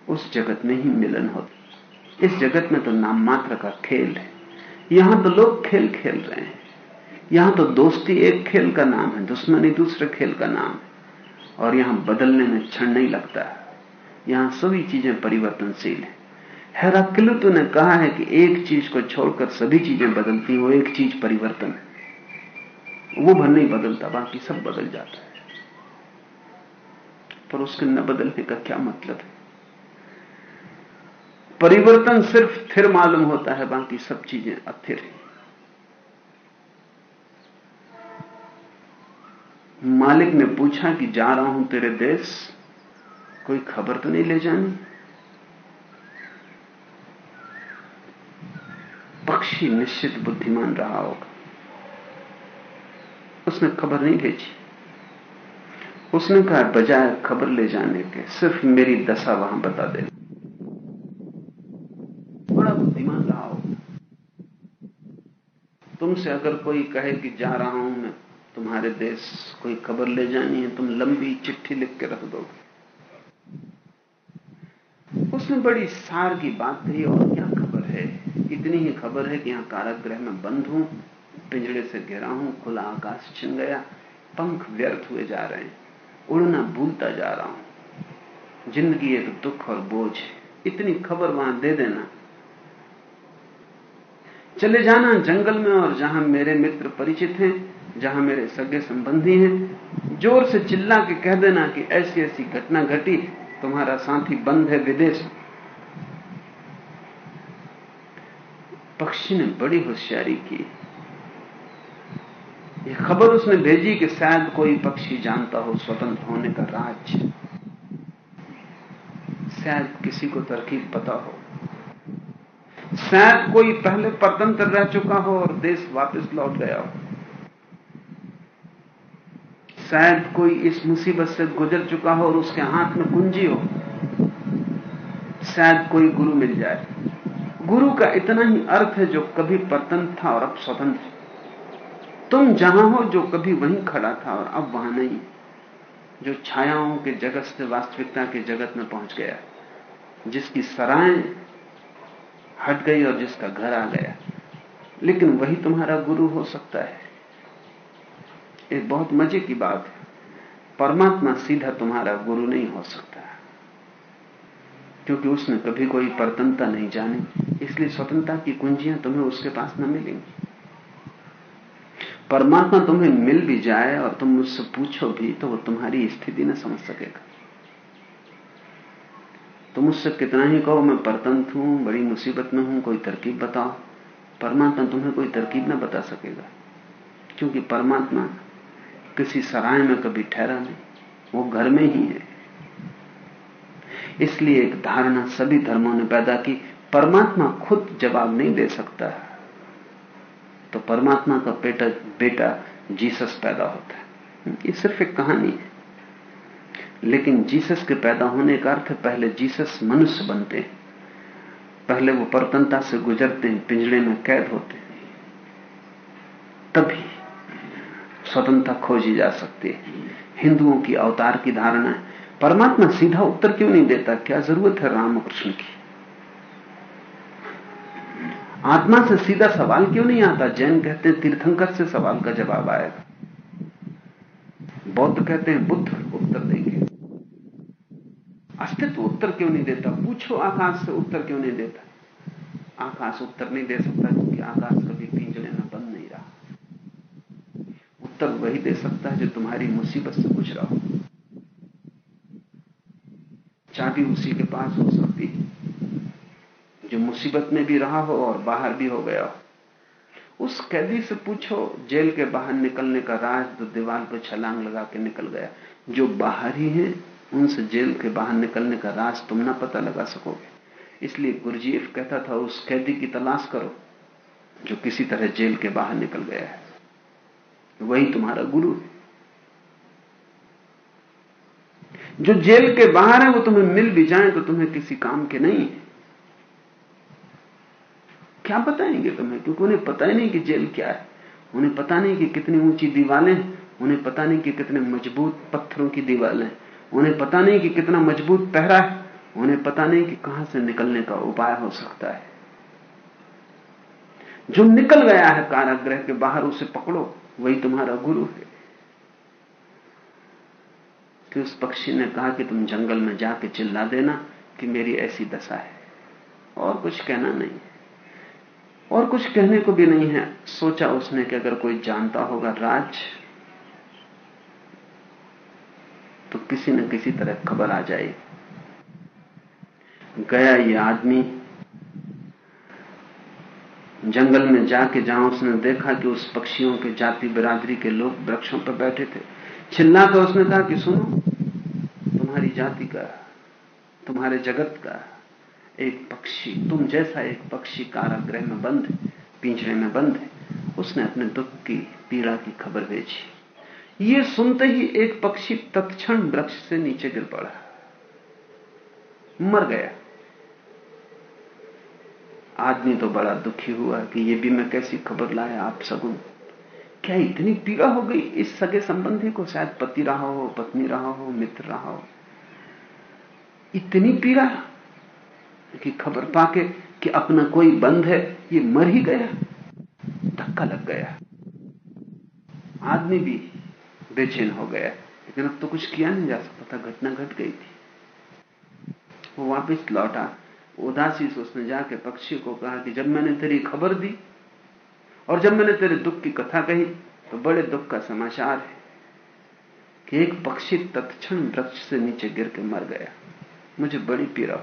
उस जगत में ही मिलन होता। इस जगत में तो नाम मात्र का खेल है। यहाँ तो लोग खेल खेल रहे हैं। यहाँ तो दोस्ती एक खेल का नाम है, दुश्मनी दूसरे खेल का नाम है। और यहाँ बदलने में क्षण नहीं लगता। यहाँ सभी चीज़ें परिवर्तनशील है। हेराक्लिटो ने कहा है कि एक चीज़ को छोड़कर सभी चीज़ें बदलती वो एक चीज़ परिवर्तन है। वो भर नहीं बदलता, बाकी सब बदल जाता है। पर उसके न बदलने का क्या मतलब है? परिवर्तन सिर्फ़ स्थिर मालूम होता है, बाकी सब चीज़ें अस्थिर हैं। मालिक ने पूछा कि जा रहा हूँ तेरे देश, कोई खबर तो नहीं ले जानी? पक्षी निश्चित बुद्धिमान रहा होगा। उसने खबर नहीं भेजी। उसने कहा, बजाय खबर ले जाने के, सिर्फ़ मेरी दशा वहाँ बता दे बड़ा बुद्धिमान रहा हो तुमसे अगर कोई कहे कि जा रहा हूँ मैं, तुम्हारे देश कोई खबर ले जानी है, तुम लंबी चिट्ठी लिख के रख दोगे। उसने बड़ी सार की बात कही और क्या खबर है? इतनी ही खबर है कि यहाँ कारागृह में बंद हूँ पिंजड़े से घिरा हूँ, खुला आकाश छिन गया, पंख व्यर्थ हुए जा रहे हैं, उड़ना भूलता जा रहा हूँ। ज़िंदगी एक दुख और बोझ इतनी खबर वहाँ दे देना चले जाना जंगल में और जहाँ मेरे मित्र परिचित हैं, जहाँ मेरे सगे संबंधी हैं। ज़ोर से चिल्ला के कह देना कि ऐसी ऐसी घटना घटी, तुम्हारा साथी बंद है विदेश। पक्षी ने बड़ी होशियारी की। यह खबर उसने भेजी कि शायद कोई पक्षी जानता हो स्वतंत्र होने का राज। शायद किसी को तरकीब पता हो। शायद कोई पहले परतंत्र रह चुका हो और देश वापस लौट गया हो। शायद कोई इस मुसीबत से गुजर चुका हो और उसके हाथ में कुंजी हो। शायद कोई गुरु मिल जाए। गुरु का इतना ही अर्थ है जो कभी परतंत्र था और अब स्वतंत्र तुम जहाँ हो, जो कभी वहीं खड़ा था और अब वहाँ नहीं, जो छायाओं के जगत से वास्तविकता के जगत में पहुँच गया, जिसकी सराय हट गई और जिसका घर आ गया। लेकिन वही तुम्हारा गुरु हो सकता है। एक बहुत मज़े की बात है। परमात्मा सीधा तुम्हारा गुरु नहीं हो सकता। क्योंकि उसने कभी कोई परतंत्रता नहीं जानी। इसलिए स्वतंत्रता की कुंजियाँ तुम्हें उसके पास न मिलेंगी। परमात्मा तुम्हें मिल भी जाए और तुम मुझसे पूछो भी तो वो तुम्हारी स्थिति न समझ सकेगा। तुम मुझसे कितना ही कहो, मैं परतंत्र हूँ, बड़ी मुसीबत में हूँ, कोई तरकीब बताओ। परमात्मा तुम्हें कोई तरकीब ना बता सकेगा, क्योंकि परमात्मा किसी सराय में कभी ठहरा नहीं, वो घर में ही है। इसलिए एक धारणा सभी धर्मों ने पैदा की, परमात्मा खुद जवाब नहीं दे सकता। है तो परमात्मा का बेटा बेटा जीसस पैदा होता है। ये सिर्फ़ एक कहानी है। लेकिन जीसस के पैदा होने का अर्थ पहले जीसस मनुष्य बनते हैं। पहले वो परतनता से गुजरते हैं, पिंजड़े में कैद होते हैं। तभी स्वतंत्रता खोजी जा सकती है। हिंदुओं की अवतार की धारणा है। परमात्मा सीधा उत्तर क्यों नहीं देता? क्या ज़रूरत है रामकृष्ण की? आत्मा से सीधा सवाल क्यों नहीं आता? जैन कहते हैं, तीर्थंकर से सवाल का जवाब आएगा। बौद्ध कहते हैं, बुद्ध उत्तर देंगे। अस्तित्व उत्तर क्यों नहीं देता? पूछो, आकाश से उत्तर क्यों नहीं देता? आकाश उत्तर नहीं दे सकता क्योंकि आकाश कभी पिंजड़े में बंद नहीं रहा। उत्तर वही दे सकता है जो तुम्हारी मुसीबत से गुजरा हो। चाबी उसी के पास हो सकती जो मुसीबत में भी रहा हो और बाहर भी हो गया हो। उस कैदी से पूछो, जेल के बाहर निकलने का राज तो दीवार पर छलांग लगा के निकल गया। जो बाहर ही है उनसे जेल के बाहर निकलने का राज तुम ना पता लगा सकोगे। इसलिए गुरजीफ कहता था, उस कैदी की तलाश करो, जो किसी तरह जेल के बाहर निकल गया है। वही तुम्हारा गुरु है। जो जेल के बाहर है, वो तुम्हें मिल भी जाए तो तुम्हें किसी काम के नहीं है। क्या बताएँगे तुम्हें? क्योंकि उन्हें पता ही नहीं कि जेल क्या है। उन्हें पता नहीं कि कितनी ऊँची दीवारें उन्हें पता नहीं कि कितने मज़बूत पत्थरों की दीवारें उन्हें पता नहीं कि कितना मज़बूत पहरा है, उन्हें पता नहीं कि कहाँ से निकलने का उपाय हो सकता है। जो निकल गया है कारागृह के बाहर, उसे पकड़ो, वही तुम्हारा गुरु है। कि उस पक्षी ने कहा कि तुम जंगल में जाके चिल्ला देना कि मेरी ऐसी दशा है। और कुछ कहना नहीं और कुछ कहने को भी नहीं है। सोचा उसने कि अगर कोई जानता होगा राज तो किसी न किसी तरह खबर आ जाए गया ये आदमी। जंगल में जाके जहाँ उसने देखा कि उस पक्षियों के जाति बिरादरी के लोग वृक्षों पर बैठे थे, चिल्ला कर उसने कहा कि सुनो, तुम्हारी जाति का, तुम्हारे जगत का एक पक्षी, तुम जैसा एक पक्षी कारागृह में बंद पिंजरे में बंद है, उसने अपने दुख की, पीड़ा की खबर भेजी। ये सुनते ही एक पक्षी तत्क्षण वृक्ष से नीचे गिर पड़ा। मर गया। आदमी तो बड़ा दुखी हुआ कि ये भी मैं कैसी खबर लाया आप सगुन क्या इतनी पीड़ा हो गई? इस सगे संबंधी को शायद पति रहा हो, पत्नी रहा हो, मित्र रहा हो। इतनी पीड़ा कि खबर पाके कि अपना कोई बंद है, ये मर ही गया। धक्का लग गया। आदमी भी बेचैन हो गया। लेकिन अब तो कुछ किया नहीं जा सकता था, घटना घट गई थी। वो वापस लौटा, उदासी से उसने जाके पक्षी को कहा कि जब मैंने तेरी खबर दी और जब मैंने तेरे दुख की कथा कही तो बड़े दुख का समाचार है कि एक पक्षी तत्क्षण वृक्ष से नीचे गिर के मर गया। मुझे बड़ी पीड़ा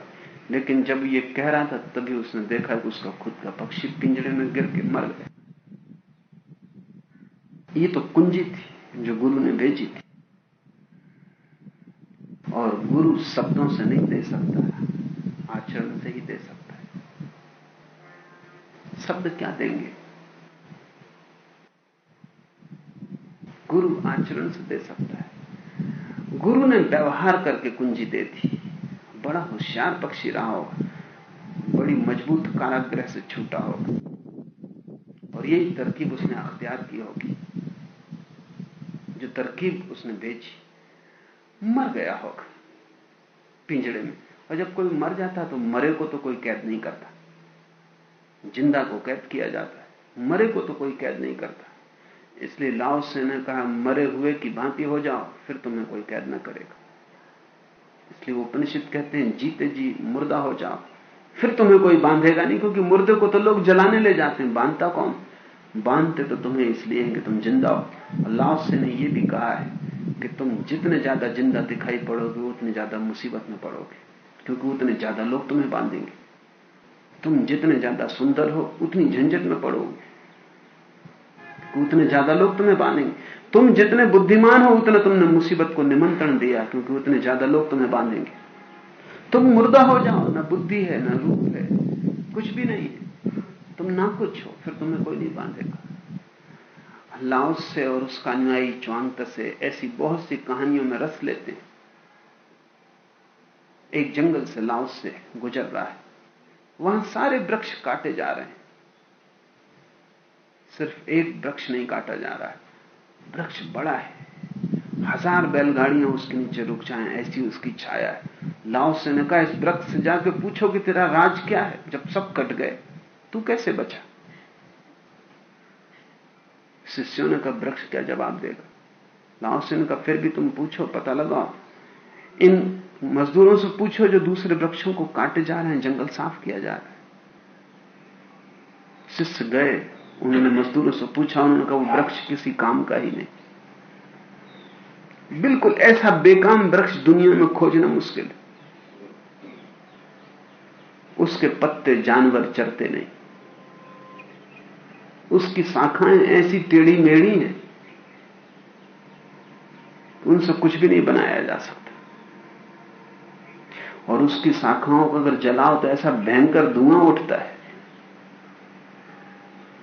लेकिन जब ये कह रहा था, तभी उसने देखा कि उसका खुद का पक्षी पिंजरे में गिर के मर गया। ये तो कुंजी थी। जो गुरु ने भेजी थी। और गुरु शब्दों से नहीं दे सकता आचरण से ही दे सकता है। शब्द क्या देंगे? गुरु आचरण से दे सकता है। गुरु ने व्यवहार करके कुंजी दे दी। बड़ा होशियार पक्षी रहा होगा। बड़ी मज़बूत काराग्रह से छूटा होगा। और यही तरकीब उसने अख्तियार की होगी। जो तरकीब उसने भेजी मर गया होगा पिंजड़े में। और जब कोई मर जाता तो मरे को तो कोई कैद नहीं करता। ज़िंदा को कैद किया जाता है, मरे को तो कोई कैद नहीं करता। इसलिए लाओ से ने कहा मरे हुए की भांति हो जाओ, फिर तुम्हें कोई कैद न करेगा। इसलिए वो उपनिषद कहते हैं, जीते जी, मुर्दा हो जाओ। फिर तुम्हें कोई बांधेगा नहीं, क्योंकि मुर्दे को तो लोग जलाने ले जाते हैं। बांधता कौन? बांधते तो तुम्हें इसलिए है कि तुम ज़िंदा हो। अल्लाह से ने यह भी कहा है कि तुम जितने ज़्यादा ज़िंदा दिखाई पड़ोगे, उतने ज़्यादा मुसीबत में पड़ोगे, क्योंकि उतने ज़्यादा लोग तुम्हें बांधेंगे। तुम जितने ज़्यादा सुंदर हो, उतनी झंझट में पड़ोगे। उतने ज़्यादा लोग तुम्हें बांधेंगे। तुम जितने बुद्धिमान हो, उतना तुमने मुसीबत को निमंत्रण दिया, क्योंकि उतने ज़्यादा लोग तुम्हें बांधेंगे। तुम मुर्दा हो जाओ, ना बुद्धि है, ना रूप है, कुछ भी नहीं है। तुम ना कुछ हो, फिर तुम्हें कोई नहीं बांधेगा। लाओस से और उसका अनुयायी च्वांगत से ऐसी बहुत सी कहानियों में रस लेते हैं। एक जंगल से लाओस से गुजर रहा है। वहाँ सारे वृक्ष काटे जा रहे हैं। सिर्फ़ एक वृक्ष नहीं काटा जा रहा है। वृक्ष बड़ा है। हज़ार बैलगाड़ियाँ उसके नीचे रुक जाए, ऐसी उसकी छाया है। लाओ से ने कहा, इस वृक्ष से जाके पूछो कि तेरा राज क्या है, जब सब कट गए। तू कैसे बचा? शिष्यों ने कहा, वृक्ष क्या जवाब देगा लाओ से ने कहा फिर भी तुम पूछो, पता लगाओ। इन मजदूरों से पूछो जो दूसरे वृक्षों को काटे जा रहे हैं, जंगल साफ़ किया जा रहा है। शिष्य गए, उन्होंने मजदूरों से पूछा, उन्होंने कहा, वो वृक्ष किसी काम का ही नहीं। बिल्कुल ऐसा बेकाम वृक्ष दुनिया में खोजना मुश्किल उसके पत्ते जानवर चरते नहीं। उसकी शाखाएँ ऐसी टेढ़ी मेढ़ी हैं उनसे कुछ भी नहीं बनाया जा सकता। और उसकी शाखाओं को अगर जलाओ तो ऐसा भयंकर धुआँ उठता है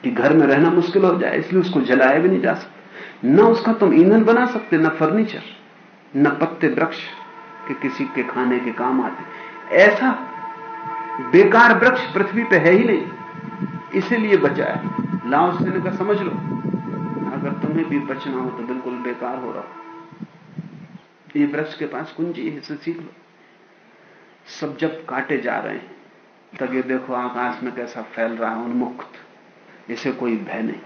कि घर में रहना मुश्किल हो जाए, इसलिए उसको जलाया भी नहीं जा सकता। न उसका तुम ईंधन बना सकते, न फर्नीचर, न पत्ते वृक्ष के किसी के खाने के काम आते। ऐसा बेकार वृक्ष पृथ्वी पे है ही नहीं, इसीलिए बचा है। लाओ से का समझ लो। अगर तुम्हें भी बचना हो तो बिल्कुल बेकार हो रहा हो। ये वृक्ष के पास कुंजी है इसे सीख लो। सब जब काटे जा रहे हैं, तब ये देखो आकाश में कैसा फैल रहा है, उन्मुक्त। इसे कोई भय नहीं।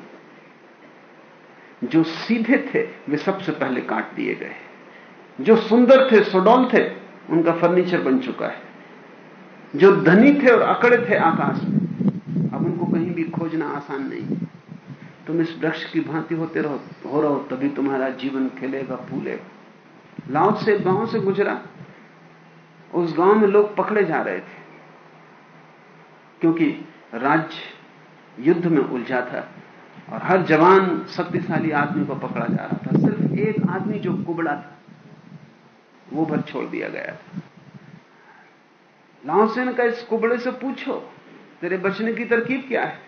जो सीधे थे, वे सबसे पहले काट दिए गए जो सुंदर थे, सुडौल थे, उनका फर्नीचर बन चुका है। जो धनी थे और अकड़े थे आकाश में कहीं भी खोजना आसान नहीं। तुम इस वृक्ष की भांति होते रहो, हो रहो, तभी तुम्हारा जीवन खिलेगा, फूलेगा। लाओ से गाँव से गुजरा। उस गाँव में लोग पकड़े जा रहे थे। क्योंकि राज्य युद्ध में उलझा था और हर जवान शक्तिशाली आदमी को पकड़ा जा रहा था। सिर्फ़ एक आदमी जो कुबड़ा था, वो भर छोड़ दिया गया था। लाओसेन का इस कुबड़े से पूछो तेरे बचने की तरकीब क्या है?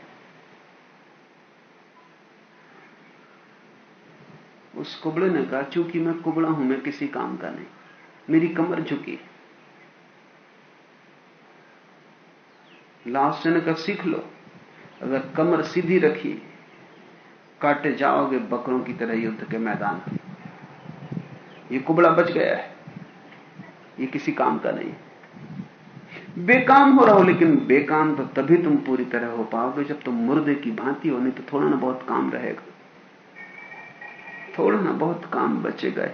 उस कुबड़े ने कहा, चूँकि मैं कुबड़ा हूँ, मैं किसी काम का नहीं। मेरी कमर झुकी लास्ट ने कहा, सीख लो। अगर कमर सीधी रखी, काटे जाओगे बकरों की तरह युद्ध के मैदान ये कुबड़ा बच गया है। ये किसी काम का नहीं बेकाम हो रहा हो, लेकिन बेकाम तो तभी तुम पूरी तरह हो पाओगे जब तुम मुर्दे की भांति हो, नहीं तो थोड़ा ना बहुत काम रहेगा। थोड़ा ना बहुत काम बचेगा।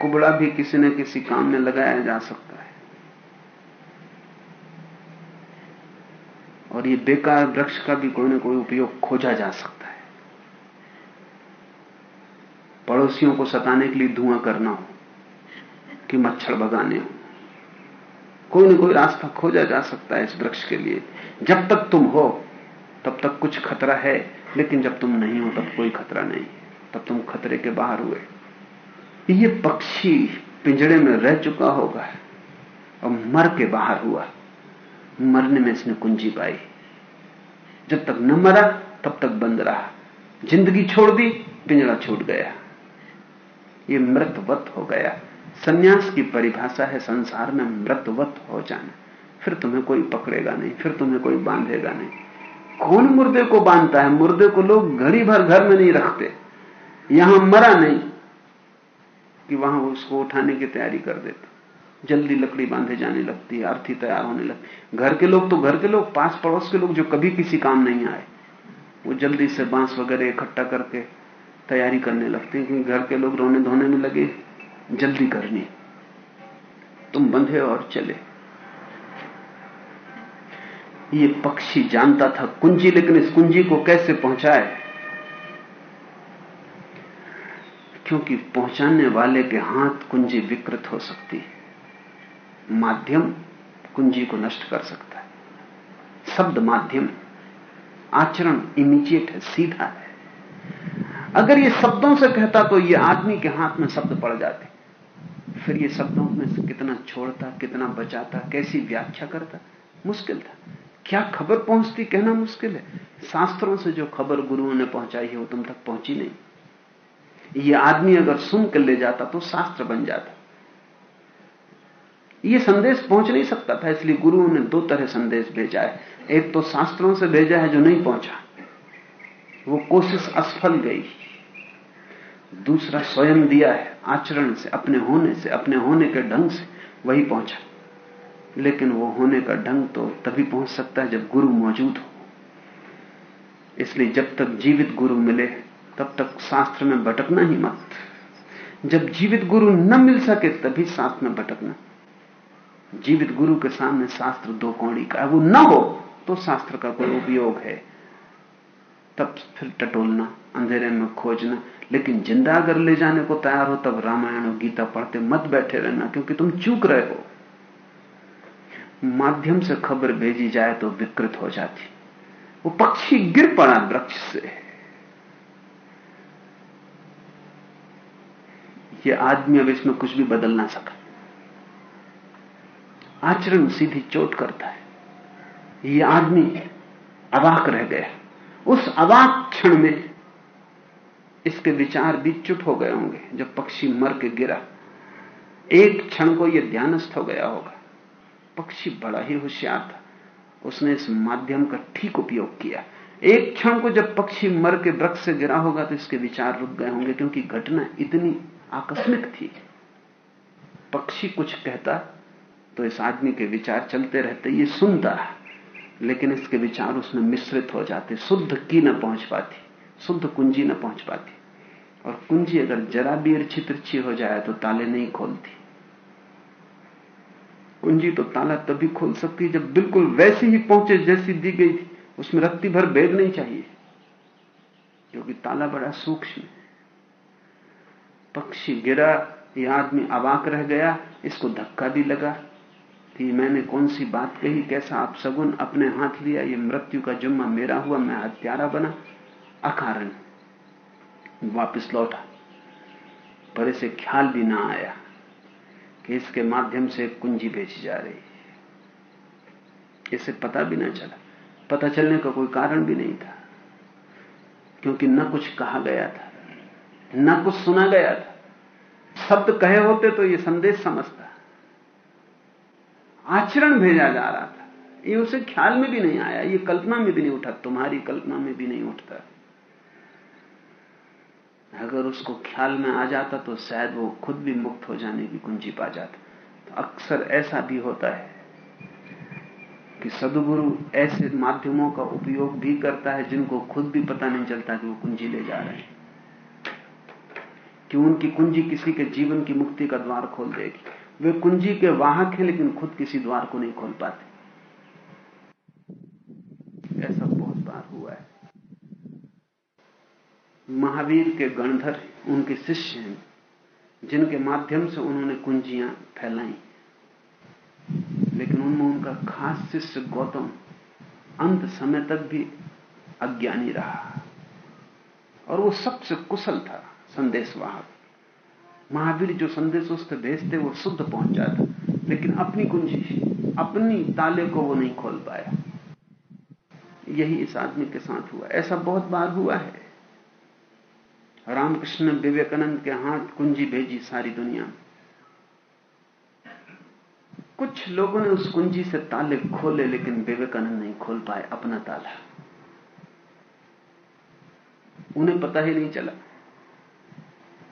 कुबड़ा भी किसी न किसी काम में लगाया जा सकता है। और ये बेकार वृक्ष का भी कोई ना कोई उपयोग खोजा जा सकता है। पड़ोसियों को सताने के लिए धुआँ करना हो, कि मच्छर भगाने हो। कोई ना कोई रास्ता खोजा जा सकता है इस वृक्ष के लिए। जब तक तुम हो, तब तक कुछ खतरा है, लेकिन जब तुम नहीं हो, तब कोई खतरा नहीं। तब तुम खतरे के बाहर हुए। ये पक्षी पिंजड़े में रह चुका होगा और मर के बाहर हुआ। मरने में इसने कुंजी पाई। जब तक न मरा, तब तक बंद रहा। ज़िंदगी छोड़ दी पिंजड़ा छूट गया। ये मृतवत हो गया। सन्यास की परिभाषा है संसार में मृतवत हो जाना। फिर तुम्हें कोई पकड़ेगा नहीं, फिर तुम्हें कोई बांधेगा नहीं। कौन मुर्दे को बांधता है? मुर्दे को लोग घड़ी भर घर में नहीं रखते। यहाँ मरा नहीं कि वहाँ उसको उठाने की तैयारी कर देते। जल्दी लकड़ी बांधे जाने लगती है अर्थी तैयार होने लगती घर के लोग तो घर के लोग पास पड़ोस के लोग जो कभी किसी काम नहीं आए, वो जल्दी से बाँस वगैरह इकट्ठा करके तैयारी करने लगते हैं, क्योंकि घर के लोग रोने धोने में लगे जल्दी करनी। तुम बंधे और चले। ये पक्षी जानता था कुंजी, लेकिन इस कुंजी को कैसे पहुँचाए? क्योंकि पहुँचाने वाले के हाथ कुंजी विकृत हो सकती है। माध्यम कुंजी को नष्ट कर सकता है। शब्द माध्यम, आचरण इमीजिएट है, सीधा है। अगर ये शब्दों से कहता तो ये आदमी के हाथ में शब्द पड़ जाते। फिर ये शब्दों में से कितना छोड़ता, कितना बचाता, कैसी व्याख्या करता? मुश्किल था। क्या खबर पहुँचती कहना मुश्किल है। शास्त्रों से जो खबर गुरुओं ने पहुंचाई है, वो तुम तक पहुँची नहीं। ये आदमी अगर सुन कर ले जाता तो शास्त्र बन जाता। ये संदेश पहुँच नहीं सकता था, इसलिए गुरुओं ने दो तरह संदेश भेजा है। एक तो शास्त्रों से भेजा है, जो नहीं पहुँचा। वो कोशिश असफल गई। दूसरा स्वयं दिया है, आचरण से, अपने होने से, अपने होने के ढंग से, वही पहुँचा। लेकिन वो होने का ढंग तो तभी पहुँच सकता है जब गुरु मौजूद हो। इसलिए जब तक जीवित गुरु मिले, तब तक शास्त्र में भटकना ही मत। जब जीवित गुरु न मिल सके, तभी शास्त्र में भटकना। जीवित गुरु के सामने शास्त्र दो कौड़ी का वो न हो तो शास्त्र का कोई उपयोग है। तब फिर टटोलना, अंधेरे में खोजना। लेकिन ज़िंदा अगर ले जाने को तैयार हो, तब रामायण और गीता पढ़ते मत बैठे रहना, क्योंकि तुम चूक रहे हो। माध्यम से खबर भेजी जाए तो विकृत हो जाती। वो पक्षी गिर पड़ा वृक्ष से। ये आदमी अब इसमें कुछ भी बदल ना सका। आचरण सीधी चोट करता है। ये आदमी अवाक रह गया। उस अवाक क्षण में इसके विचार भी चुट हो गए होंगे, जब पक्षी मर के गिरा। एक क्षण को यह ध्यानस्थ हो गया होगा। पक्षी बड़ा ही होशियार था। उसने इस माध्यम का ठीक उपयोग किया। एक क्षण को जब पक्षी मर के वृक्ष से गिरा होगा तो इसके विचार रुक गए होंगे, क्योंकि घटना इतनी आकस्मिक थी। पक्षी कुछ कहता तो इस आदमी के विचार चलते रहते, ये सुनता लेकिन इसके विचार उसमें मिश्रित हो जाते, शुद्ध की न पहुँच पाती, शुद्ध कुंजी न पहुँच पाती। और कुंजी अगर जरा भी अर्ची तिरछी हो जाए तो ताले नहीं खोलती। कुंजी तो ताला तभी खोल सकती जब बिल्कुल वैसी ही पहुँचे जैसी दी गई थी। उसमें रत्ती भर भेद नहीं चाहिए, क्योंकि ताला बड़ा सूक्ष्म पक्षी गिरा यह आदमी अवाक रह गया, इसको धक्का भी लगा। कि मैंने कौन सी बात कही, कैसा आप सगुन अपने हाथ लिया, ये मृत्यु का जुम्मा मेरा हुआ, मैं हत्यारा बना। अकारण, वापस लौटा। पर इसे ख्याल भी ना आया कि इसके माध्यम से कुंजी बेची जा रही इसे पता भी ना चला। पता चलने का कोई कारण भी नहीं था, क्योंकि न कुछ कहा गया था, न कुछ सुना गया था। शब्द कहे होते तो ये संदेश समझता। आचरण भेजा जा रहा था। ये उसे ख्याल में भी नहीं आया, ये कल्पना में भी नहीं उठा, तुम्हारी कल्पना में भी नहीं उठता। अगर उसको ख्याल में आ जाता तो शायद वो खुद भी मुक्त हो जाने की कुंजी पा जाता। तो अक्सर ऐसा भी होता है कि सदगुरु ऐसे माध्यमों का उपयोग भी करता है जिनको खुद भी पता नहीं चलता कि वो कुंजी ले जा रहे हैं। कि उनकी कुंजी किसी के जीवन की मुक्ति का द्वार खोल देगी। वे कुंजी के वाहक हैं, लेकिन खुद किसी द्वार को नहीं खोल पाते। ऐसा बहुत बार हुआ है। महावीर के गणधर उनके शिष्य हैं, जिनके माध्यम से उन्होंने कुंजियाँ फैलाई। लेकिन उनमें उनका खास शिष्य गौतम अंत समय तक भी अज्ञानी रहा। और वो सबसे कुशल था, संदेशवाहक। महावीर जो संदेश उससे भेजते, वो शुद्ध पहुँच जाता। लेकिन अपनी कुंजी अपनी ताले को वो नहीं खोल पाया। यही इस आदमी के साथ हुआ। ऐसा बहुत बार हुआ है। रामकृष्ण ने विवेकानंद के हाथ कुंजी भेजी सारी दुनिया में। कुछ लोगों ने उस कुंजी से ताले खोले, लेकिन विवेकानंद नहीं खोल पाए अपना ताला। उन्हें पता ही नहीं चला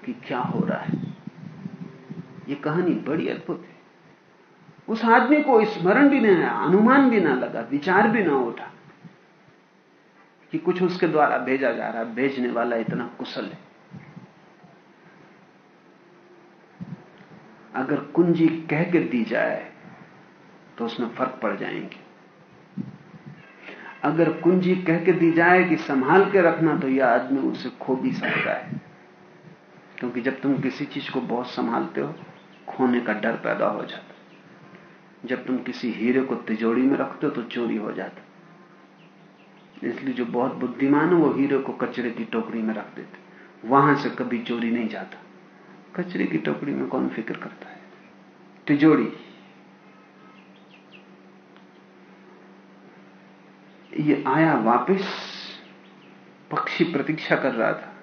कि क्या हो रहा है। ये कहानी बड़ी अद्भुत है। उस आदमी को स्मरण भी नहीं आया, अनुमान भी ना लगा, विचार भी ना उठा कि कुछ उसके द्वारा भेजा जा रहा, भेजने वाला इतना कुशल है। अगर कुंजी कह के दी जाए तो उसमें फ़र्क पड़ जाएँगे। अगर कुंजी कह के दी जाए कि संभाल के रखना तो यह आदमी उसे खो भी सकता है। क्योंकि जब तुम किसी चीज़ को बहुत संभालते हो खोने का डर पैदा हो जाता जब तुम किसी हीरे को तिजोरी में रखते हो तो चोरी हो जाता इसलिए जो बहुत बुद्धिमान है, वो हीरे को कचरे की टोकरी में रख देते वहाँ से कभी चोरी नहीं जाता। कचरे की टोकरी में कौन फ़िक्र करता है? तिजोरी। ये आया वापस, पक्षी प्रतीक्षा कर रहा था।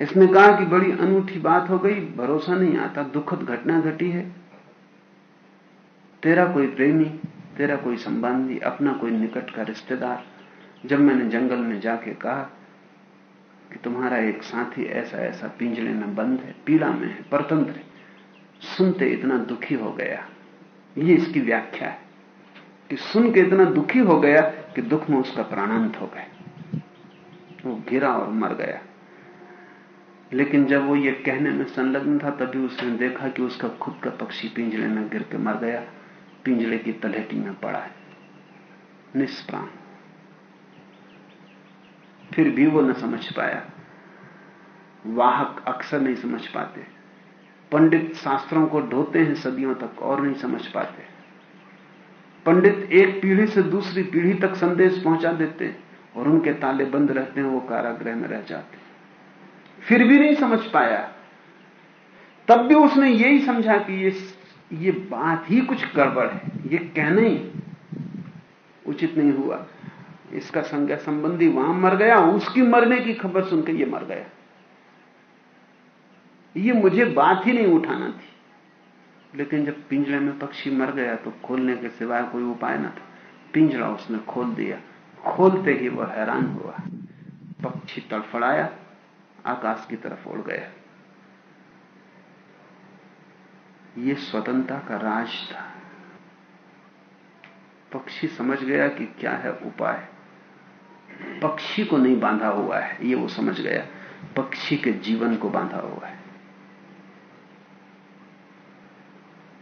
इसने कहा कि बड़ी अनूठी बात हो गई, भरोसा नहीं आता, दुखद घटना घटी है। तेरा कोई प्रेमी, तेरा कोई संबंधी, अपना कोई निकट का रिश्तेदार। जब मैंने जंगल में जाके कहा कि तुम्हारा एक साथी ऐसा ऐसा पिंजरे में बंद है पीड़ा में है, परतंत्र सुनते इतना दुखी हो गया। ये इसकी व्याख्या है कि सुन के इतना दुखी हो गया कि दुख में उसका प्राणांत हो गया। वो गिरा और मर गया। लेकिन जब वो ये कहने में संलग्न था, तभी उसने देखा कि उसका खुद का पक्षी पिंजरे में गिर के मर गया। पिंजरे की तलहटी में पड़ा है। निष्प्राण। फिर भी वो न समझ पाया। वाहक अक्सर नहीं समझ पाते। पंडित शास्त्रों को ढोते हैं, सदियों तक और नहीं समझ पाते। पंडित एक पीढ़ी से दूसरी पीढ़ी तक संदेश पहुँचा देते और उनके ताले बंद रहते हैं, वो कारागृह में रह जाते फिर भी नहीं समझ पाया। तब भी उसने यही समझा कि ये ये बात ही कुछ गड़बड़ है। ये कहना ही उचित नहीं हुआ। इसका संज्ञा संबंधी वहाँ मर गया, उसकी मरने की खबर सुनकर ये मर गया। ये मुझे बात ही नहीं उठाना थी। लेकिन जब पिंजरे में पक्षी मर गया तो खोलने के सिवाय कोई उपाय ना था। पिंजरा उसने खोल दिया। खोलते ही वह हैरान हुआ। पक्षी तड़फड़ाया। आकाश की तरफ़ उड़ गया। ये स्वतंत्रता का राज था। पक्षी समझ गया कि क्या है उपाय। पक्षी को नहीं बांधा हुआ है, ये वो समझ गया। पक्षी के जीवन को बांधा हुआ है।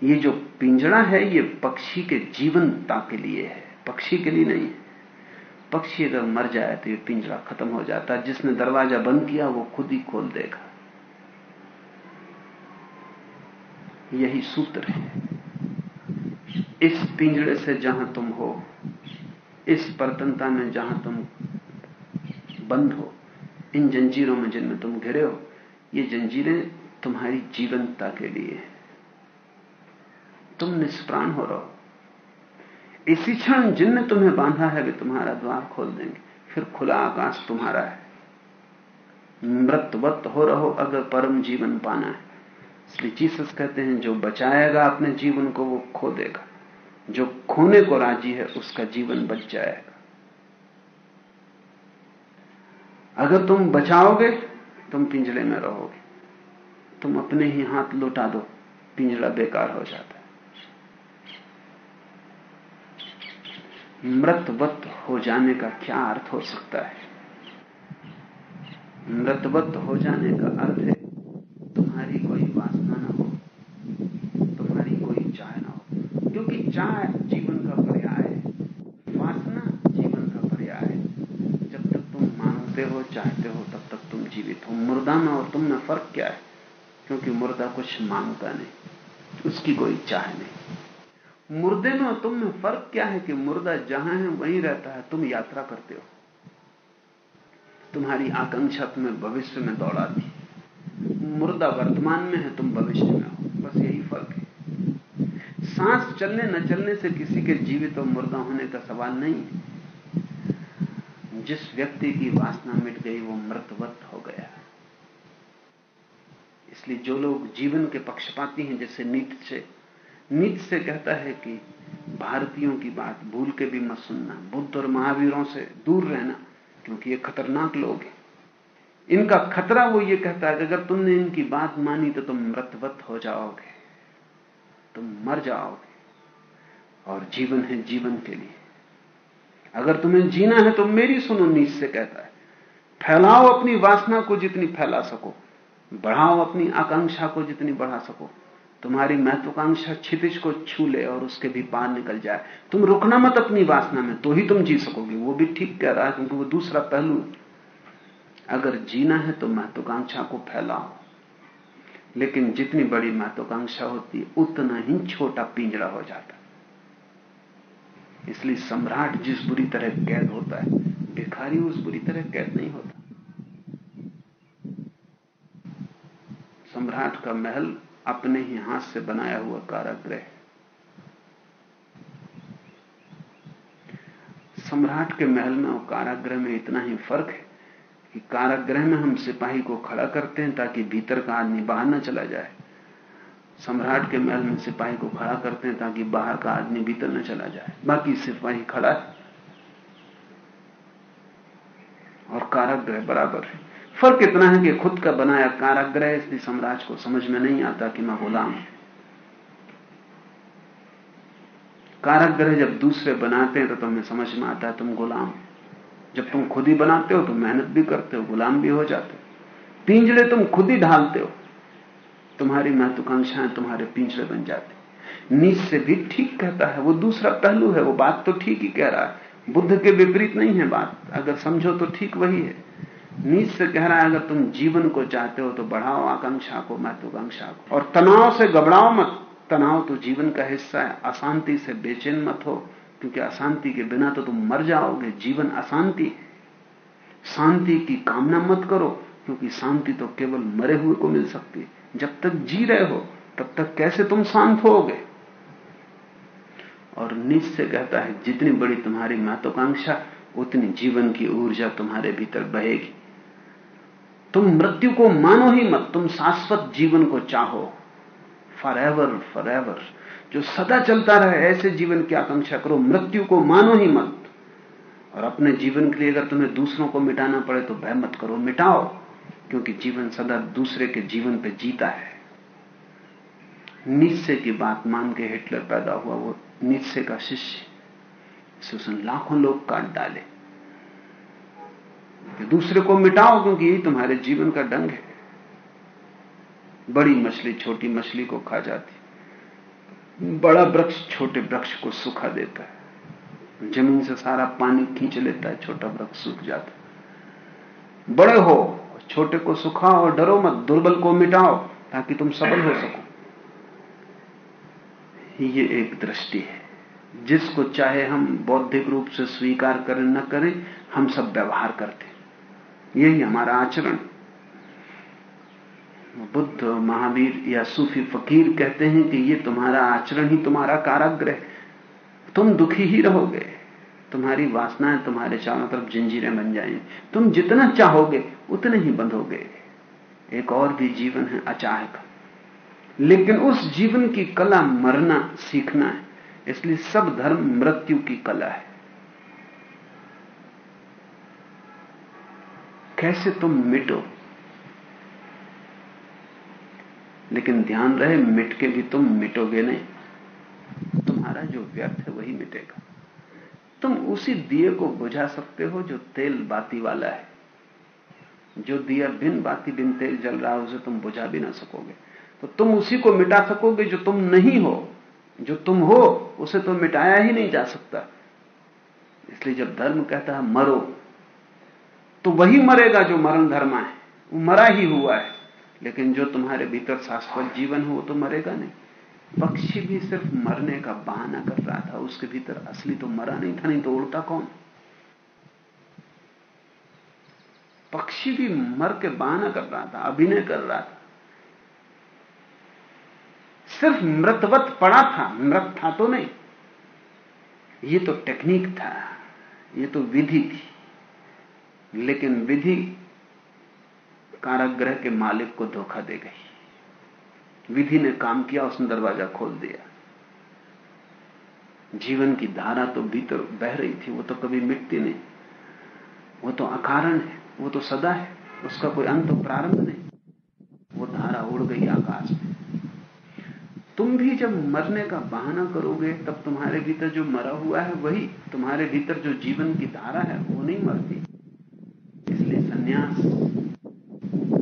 ये जो पिंजड़ा है, ये पक्षी के जीवनता के लिए है। पक्षी के लिए नहीं है। पक्षी अगर मर जाए तो ये पिंजरा खत्म हो जाता है। जिसने दरवाज़ा बंद किया, वो खुद ही खोल देगा। यही सूत्र है। इस पिंजड़े से जहाँ तुम हो, इस परतनता में जहाँ तुम बंद हो, इन जंजीरों में जिनमें तुम घिरे हो, ये जंजीरें तुम्हारी जीवनता के लिए तुम निष्प्राण हो रहो। इसी क्षण जिनने तुम्हें बांधा है, वे तुम्हारा द्वार खोल देंगे। फिर खुला आकाश तुम्हारा है। मृतवत हो रहो अगर परम जीवन पाना है। इसलिए जीसस कहते हैं, जो बचाएगा अपने जीवन को, वो खो देगा। जो खोने को राज़ी है, उसका जीवन बच जाएगा। अगर तुम बचाओगे, तुम पिंजड़े में रहोगे। तुम अपने ही हाथ लुटा दो पिंजड़ा बेकार हो जाता है। मृतवत हो जाने का क्या अर्थ हो सकता है? मृतवत हो जाने का अर्थ है, तुम्हारी कोई वासना ना हो, तुम्हारी कोई चाह ना हो। क्योंकि चाह जीवन का पर्याय है, वासना जीवन का पर्याय है। जब तक तुम मानते हो, चाहते हो, तब तक तुम जीवित हो। मुर्दा में और तुम में फ़र्क क्या है? क्योंकि मुर्दा कुछ माँगता नहीं, उसकी कोई चाह नहीं। मुर्दे में और तुम में फ़र्क क्या है कि मुर्दा जहाँ है, वहीं रहता है? तुम यात्रा करते हो। तुम्हारी आकांक्षा तुम्हें भविष्य में दौड़ाती मुर्दा वर्तमान में है, तुम भविष्य में हो। बस यही फ़र्क है। सांस चलने, न चलने से किसी के जीवित और मुर्दा होने का सवाल नहीं जिस व्यक्ति की वासना मिट गई, वो मृतवत हो गया। इसलिए जो लोग जीवन के पक्षपाती हैं, जैसे नीत से नीत से कहता है कि भारतीयों की बात भूल के भी मत सुनना, बुद्ध और महावीरों से दूर रहना, क्योंकि ये खतरनाक लोग हैं। इनका खतरा वो ये कहता है कि अगर तुमने इनकी बात मानी तो तुम मृतवत हो जाओगे, तुम मर जाओगे, और जीवन है जीवन के लिए। अगर तुम्हें जीना है तो मेरी सुनो नीच से कहता है, फैलाओ अपनी वासना को जितनी फैला सको, बढ़ाओ अपनी आकांक्षा को जितनी बढ़ा सको तुम्हारी महत्वाकांक्षा क्षितिज को छू ले और उसके भी पार निकल जाए। तुम रुकना मत अपनी वासना में तो ही तुम जी सकोगे। वो भी ठीक कह रहा है, क्योंकि वो दूसरा पहलू। अगर जीना है तो महत्वाकांक्षा को फैलाओ। लेकिन जितनी बड़ी महत्वाकांक्षा होती, उतना ही छोटा पिंजरा हो जाता। इसलिए सम्राट जिस बुरी तरह कैद होता है, भिखारी उस बुरी तरह कैद नहीं होता। सम्राट का महल अपने ही हाथ से बनाया हुआ कारागृह सम्राट के महल में और कारागृह में इतना ही फ़र्क है कि कारागृह में हम सिपाही को खड़ा करते हैं ताकि भीतर का आदमी बाहर न चला जाए। सम्राट के महल में सिपाही को खड़ा करते हैं ताकि बाहर का आदमी भीतर न चला जाए। बाकी सिपाही खड़ा है। और कारागृह बराबर है। फ़र्क इतना है कि खुद का बनाया काराग्रह इसलिए सम्राट को समझ में नहीं आता कि मैं गुलाम हूँ। कारागृह जब दूसरे बनाते हैं तो तुम्हें समझ में आता है तुम गुलाम जब तुम खुद ही बनाते हो तो मेहनत भी करते हो, गुलाम भी हो जाते हो। पिंजड़े तुम खुद ही ढालते हो। तुम्हारी महत्वाकांक्षाएँ तुम्हारे पिंजड़े बन जाते नीच से भी ठीक कहता है, वो दूसरा पहलू है, वो बात तो ठीक ही कह रहा है। बुद्ध के विपरीत नहीं है बात। अगर समझो तो ठीक वही है। नीच से कह रहा है, अगर तुम जीवन को चाहते हो तो बढ़ाओ आकांक्षा को, महत्वाकांक्षा को। और तनाव से घबराओ मत। तनाव तो जीवन का हिस्सा है। अशांति से बेचैन मत हो, क्योंकि अशांति के बिना तो तुम मर जाओगे। जीवन अशांति शांति की कामना मत करो, क्योंकि शांति तो केवल मरे हुए को मिल सकती है। जब तक जी रहे हो, तब तक कैसे तुम शांत होगे? और निश्चय कहता है, जितनी बड़ी तुम्हारी महत्वाकांक्षा, उतनी जीवन की ऊर्जा तुम्हारे भीतर बहेगी। तुम मृत्यु को मानो ही मत, तुम शाश्वत जीवन को चाहो। फॉर एवर फॉर एवर जो सदा चलता रहे, ऐसे जीवन की आकांक्षा करो। मृत्यु को मानो ही मत। और अपने जीवन के लिए अगर तुम्हें दूसरों को मिटाना पड़े तो भय मत करो। मिटाओ, क्योंकि जीवन सदा दूसरे के जीवन पे जीता है। निश्चय की बात मान के हिटलर पैदा हुआ, वो निश्चय का शिष्य। से उसने लाखों लोग काट डाले। दूसरे को मिटाओ क्योंकि यही तुम्हारे जीवन का डंग है। बड़ी मछली, छोटी मछली को खा जाती। बड़ा वृक्ष, छोटे वृक्ष को सुखा देता है। ज़मीन से सारा पानी खींच लेता है, छोटा वृक्ष सूख जाता बड़े हो, छोटे को सुखाओ और डरो मत, दुर्बल को मिटाओ, ताकि तुम सबल हो सको। ये एक दृष्टि है। जिसको चाहे हम बौद्धिक रूप से स्वीकार करें, न करें, हम सब व्यवहार करते यही हमारा आचरण। बुद्ध, महावीर या सूफी फकीर कहते हैं कि ये तुम्हारा आचरण ही तुम्हारा काराग्रह तुम दुखी ही रहोगे। तुम्हारी वासनाएँ तुम्हारे चारों तरफ़ जंजीरें बन जाएँगी। तुम जितना चाहोगे, उतने ही बंधोगे। एक और भी जीवन है अचाह का लेकिन उस जीवन की कला मरना सीखना है। इसलिए सब धर्म मृत्यु की कला है। कैसे तुम मिटो? लेकिन ध्यान रहे, मिट के भी तुम मिटोगे नहीं। तुम्हारा जो व्यर्थ है, वही मिटेगा। तुम उसी दिए को बुझा सकते हो जो तेल बाती वाला है। जो दिया बिन बाती, बिन तेल जल रहा है, उसे तुम बुझा भी ना सकोगे। तो तुम उसी को मिटा सकोगे जो तुम नहीं हो। जो तुम हो, उसे तो मिटाया ही नहीं जा सकता। इसलिए जब धर्म कहता है, मरो तो वही मरेगा जो मरण धर्म है। वो मरा ही हुआ है। लेकिन जो तुम्हारे भीतर शाश्वत जीवन हो तो मरेगा नहीं। पक्षी भी सिर्फ़ मरने का बहाना कर रहा था। उसके भीतर असली तो मरा नहीं था, नहीं तो उड़ता कौन? पक्षी भी मर के बहाना कर रहा था, अभिनय कर रहा था। सिर्फ़ मृतवत पड़ा था, मृत था तो नहीं। ये तो टेक्निक था, ये तो विधि थी। लेकिन विधि कारागृह के मालिक को धोखा दे गई। विधि ने काम किया, उसने दरवाज़ा खोल दिया। जीवन की धारा तो भीतर बह रही थी, वो तो कभी मिटती नहीं। वो तो अकारण है, वो तो सदा है, उसका कोई अंत प्रारंभ नहीं। वो धारा उड़ गई आकाश में। तुम भी जब मरने का बहाना करोगे, तब तुम्हारे भीतर जो मरा हुआ है, वही तुम्हारे भीतर जो जीवन की धारा है, वो नहीं मरती। सन्यास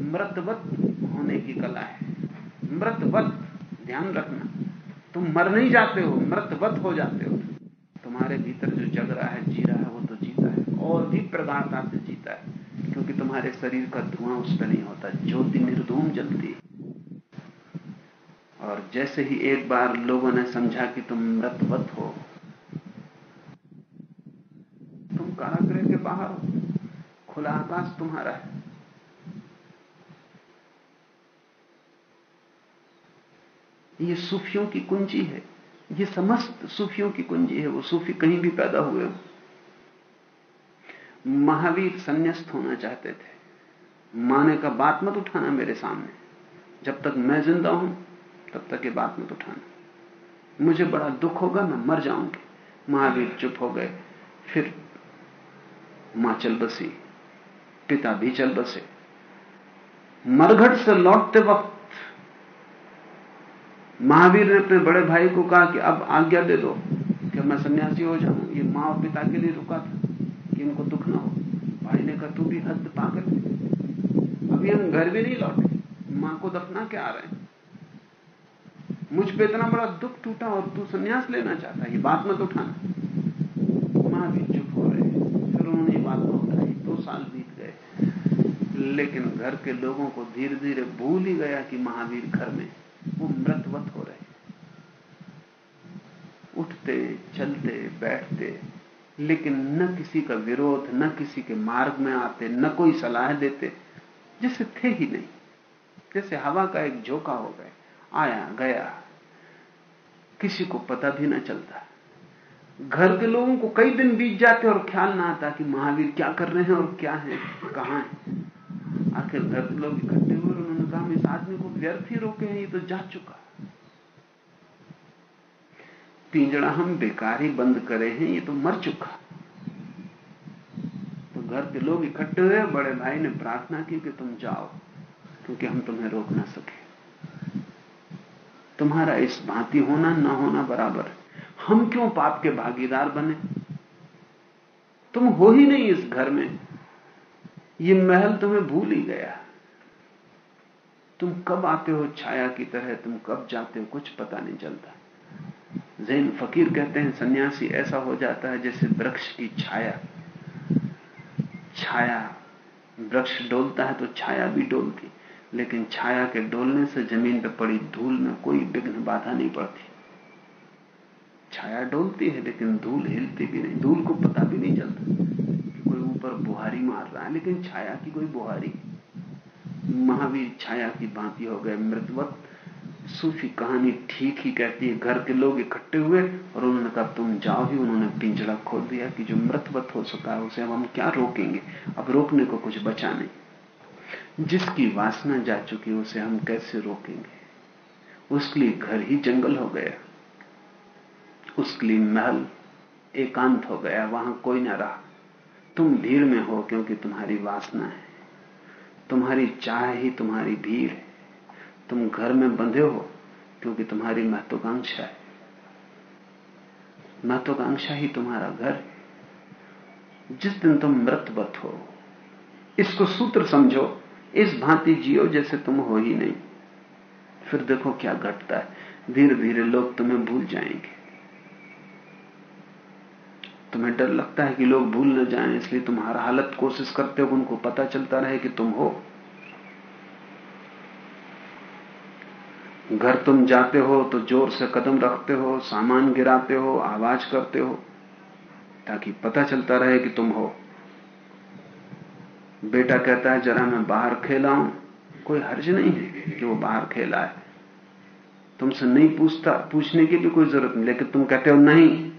मृतवत होने की कला है। मृतवत, ध्यान रखना। तुम मर नहीं जाते हो, मृतवत हो जाते हो। तुम्हारे भीतर जो जग रहा है, जी रहा है, वो तो जीता है। और भी प्रगाढ़ता से जीता है, क्योंकि तुम्हारे शरीर का धुआँ उस पर नहीं होता। ज्योति निर्धूम जलती और जैसे ही एक बार लोगों ने समझा कि तुम मृतवत हो, तुम कारागृह के बाहर हो। खुला आकाश तुम्हारा है। ये सूफियों की कुंजी है। ये समस्त सूफियों की कुंजी है। वो सूफी कहीं भी पैदा हुए हो। महावीर संन्यास्त होना चाहते थे। माने का बात मत उठाना मेरे सामने। जब तक मैं ज़िंदा हूँ, तब तक ये बात मत उठाना। मुझे बड़ा दुख होगा, मैं मर जाऊँगी। महावीर चुप हो गए। फिर माँ चल बसी। पिता भी चल बसे। मरघट से लौटते वक्त महावीर ने अपने बड़े भाई को कहा कि अब आज्ञा दे दो कि मैं सन्यासी हो जाऊँ। ये माँ और पिता के लिए रुका था कि इनको दुख ना हो। भाई ने कहा, तू भी हद पाकर अभी हम घर भी नहीं लौटे। माँ को दफना के आ रहे हैं। मुझ पे इतना बड़ा दुख टूटा और तू सन्यास लेना चाहता है। ये बात मत उठाना। महावीर चुप हो रहे। फिर उन्होंने बात न उठाई दो साल गए लेकिन घर के लोगों को धीरे धीरे भूल ही गया कि महावीर घर में वो मृतवत हो रहे उठते, चलते, बैठते, लेकिन न किसी का विरोध, न किसी के मार्ग में आते, न कोई सलाह देते, जैसे थे ही नहीं, जैसे हवा का एक झोंका हो गए आया, गया। किसी को पता भी ना चलता। घर के लोगों को कई दिन बीत जाते और ख्याल ना आता कि महावीर क्या कर रहे हैं और क्या है, कहाँ है। आखिर के लोग इकट्ठे हुए उन्होंने कहा, हम इस आदमी को व्यर्थ ही रोके हैं, ये तो जा चुका पिंजड़ा हम बेकार ही बंद करे हैं, ये तो मर चुका तो घर के लोग इकट्ठे हुए, बड़े भाई ने प्रार्थना की कि तुम जाओ, क्योंकि हम तुम्हें रोक ना सके। तुम्हारा इस भांति होना, ना होना बराबर हम क्यों पाप के भागीदार बने? तुम हो ही नहीं इस घर में। ये महल तुम्हें भूल ही गया। तुम कब आते हो छाया की तरह? तुम कब जाते हो? कुछ पता नहीं चलता। जैन फकीर कहते हैं, सन्यासी ऐसा हो जाता है जैसे वृक्ष की छाया। छाया, वृक्ष डोलता है तो छाया भी डोलती, लेकिन छाया के डोलने से ज़मीन पर पड़ी धूल में कोई विघ्न बाधा नहीं पड़ती। छाया डोलती है, लेकिन धूल हिलती भी नहीं, धूल को पता भी नहीं चलता। ऊपर बुहारी मार रहा है, लेकिन छाया की कोई बुहारी। महावीर छाया की भांति हो गए मृतवत। सूफी कहानी ठीक ही कहती है, घर के लोग इकट्ठे हुए और उन्होंने कहा, तुम जाओ ही, उन्होंने पिंजड़ा खोल दिया कि जो मृतवत हो सका है, उसे अब हम क्या रोकेंगे? अब रोकने को कुछ बचा नहीं। जिसकी वासना जा चुकी उसे हम कैसे रोकेंगे? उसके लिए घर ही जंगल हो गया। उसके लिए महल एकांत हो गया, वहाँ कोई ना रहा। तुम भीड़ में हो क्योंकि तुम्हारी वासना है। तुम्हारी चाह ही तुम्हारी भीड़ है। तुम घर में बंधे हो क्योंकि तुम्हारी महत्वाकांक्षा है। महत्वाकांक्षा ही तुम्हारा घर है। जिस दिन तुम मृतवत हो, इसको सूत्र समझो, इस भांति जियो जैसे तुम हो ही नहीं। फिर देखो क्या घटता है। धीरे धीरे लोग तुम्हें भूल जाएँगे। तुम्हें डर लगता है कि लोग भूल न जाएँ, इसलिए तुम्हारा हालत कोशिश करते हो उनको पता चलता रहे कि तुम हो। घर तुम जाते हो तो ज़ोर से कदम रखते हो, सामान गिराते हो, आवाज़ करते हो, ताकि पता चलता रहे कि तुम हो। बेटा कहता है, जरा मैं बाहर खेला हूँ कोई हर्ज नहीं है कि वो बाहर खेला है तुमसे नहीं पूछता, पूछने की भी कोई ज़रूरत नहीं, लेकिन तुम कहते हो, नहीं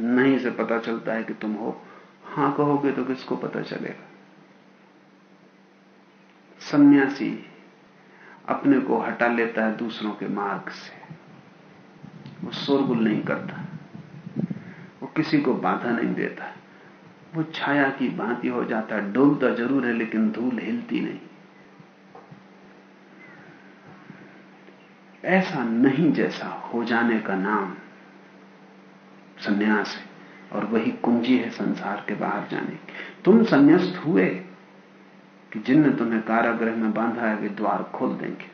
नहीं से पता चलता है कि तुम हो। हाँ कहोगे तो किसको पता चलेगा? सन्यासी अपने को हटा लेता है दूसरों के मार्ग से। वो शोरगुल नहीं करता। वो किसी को बाधा नहीं देता। वो छाया की भांति हो जाता है। डोलता ज़रूर है, लेकिन धूल हिलती नहीं। ऐसा नहीं जैसा हो जाने का नाम संन्यास है, और वही कुंजी है संसार के बाहर जाने की। तुम संन्यास्त हुए कि जिनने तुम्हें कारागृह में बांधा है, वे द्वार खोल देंगे।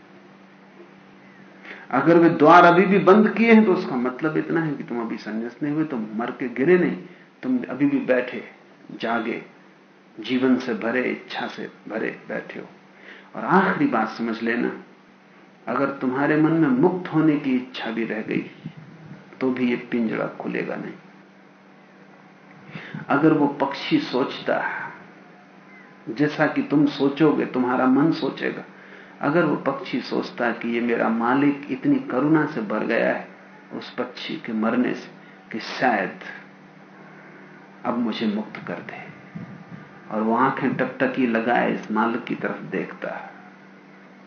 अगर वे द्वार अभी भी बंद किए हैं तो उसका मतलब इतना है कि तुम अभी संन्यास्त नहीं हुए, तुम मर के गिरे नहीं, तुम अभी भी बैठे, जागे, जीवन से भरे, इच्छा से भरे बैठे हो। और आखिरी बात समझ लेना, अगर तुम्हारे मन में मुक्त होने की इच्छा भी रह गई तो भी ये पिंजड़ा खुलेगा नहीं। अगर वो पक्षी सोचता है, जैसा कि तुम सोचोगे, तुम्हारा मन सोचेगा, अगर वो पक्षी सोचता है कि ये मेरा मालिक इतनी करुणा से भर गया है, उस पक्षी के मरने से, कि शायद अब मुझे मुक्त कर दे। और वो आँखें टकटकी लगाए इस मालिक की तरफ़ देखता है।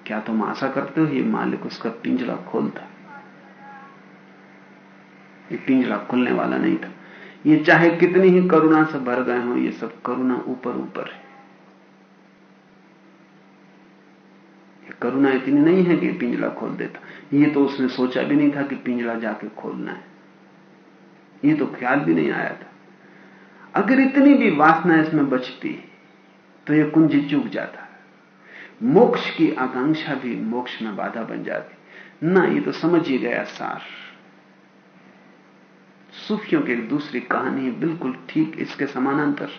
क्या तुम आशा करते हो ये मालिक उसका पिंजरा खोलता ये पिंजरा खुलने वाला नहीं था। ये चाहे कितनी ही करुणा से भर गए हो, ये सब करुणा ऊपर ऊपर है। ये करुणा इतनी नहीं है कि पिंजरा खोल देता। ये तो उसने सोचा भी नहीं था कि पिंजरा जाके खोलना है। ये तो ख्याल भी नहीं आया था। अगर इतनी भी वासना इसमें बचती तो ये कुंजी चूक जाता। मोक्ष की आकांक्षा भी मोक्ष में बाधा बन जाती। ना, ये तो समझ ही गया सार। सूफियों की एक दूसरी कहानी है, बिल्कुल ठीक इसके समानांतर।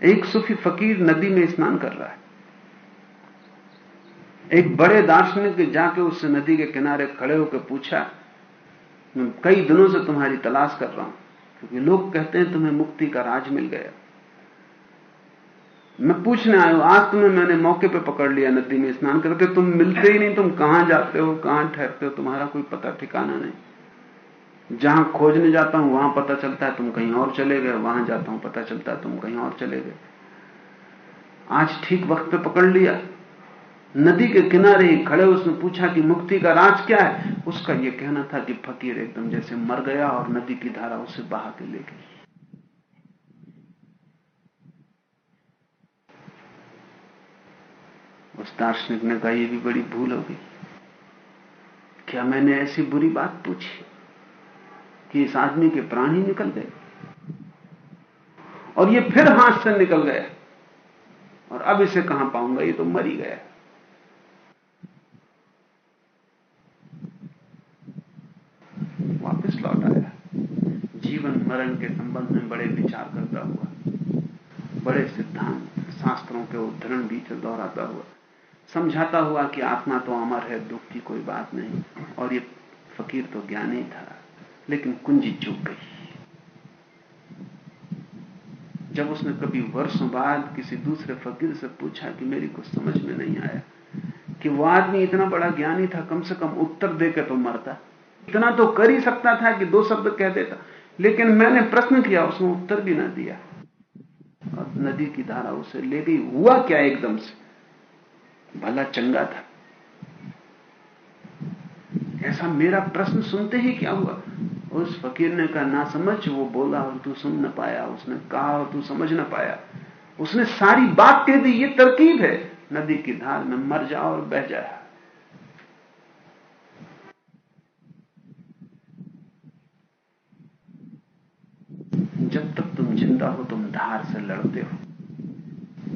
एक सूफी फकीर नदी में स्नान कर रहा है। एक बड़े दार्शनिक जाके उस नदी के किनारे खड़े होकर पूछा, मैं कई दिनों से तुम्हारी तलाश कर रहा हूँ, क्योंकि लोग कहते हैं तुम्हें मुक्ति का राज मिल गया। मैं पूछने आया हूँ, आज तुम्हें मैंने मौके पे पकड़ लिया नदी में स्नान करके तुम मिलते ही नहीं, तुम कहाँ जाते हो, कहाँ ठहरते हो, तुम्हारा कोई पता ठिकाना नहीं। जहाँ खोजने जाता हूँ, वहाँ पता चलता है तुम कहीं और चले गए, वहाँ जाता हूँ, पता चलता है तुम कहीं और चले गए। आज ठीक वक्त पे पकड़ लिया। नदी के किनारे ही खड़े उसने पूछा कि मुक्ति का राज क्या है? उसका यह कहना था कि फकीर एकदम जैसे मर गया और नदी की धारा उसे बहा के ले गई। उस दार्शनिक ने कहा यह भी बड़ी भूल हो गई। क्या मैंने ऐसी बुरी बात पूछी? कि इस आदमी के प्राण ही निकल गए। और ये फिर हाथ से निकल गया और अब इसे कहाँ पाऊँगा? ये तो मर ही गया। वापस लौट आया। जीवन मरण के संबंध में बड़े विचार करता हुआ, बड़े सिद्धांत, शास्त्रों के उद्धरण बीच दोहराता हुआ, समझाता हुआ कि आत्मा तो अमर है, दुख की कोई बात नहीं, और ये फकीर तो ज्ञानी था। लेकिन कुंजी चूक गई जब उसने कभी वर्षों बाद किसी दूसरे फकीर से पूछा कि मेरी कुछ समझ में नहीं आया, कि वो आदमी इतना बड़ा ज्ञानी था, कम से कम उत्तर देकर तो मरता। इतना तो कर ही सकता था कि दो शब्द कह देता, लेकिन मैंने प्रश्न किया, उसने उत्तर भी ना दिया। और नदी की धारा उसे ले गई। हुआ क्या एकदम से? भला चंगा था। ऐसा मेरा प्रश्न सुनते ही क्या हुआ? उस फकीर ने कहा ना समझ, वो बोला, और तू सुन ना पाया। उसने कहा, और तू समझ ना पाया। उसने सारी बात कह दी, ये तरकीब है। नदी की धार में मर जा और बह जाया जब तक तुम ज़िंदा हो, तुम धार से लड़ते हो,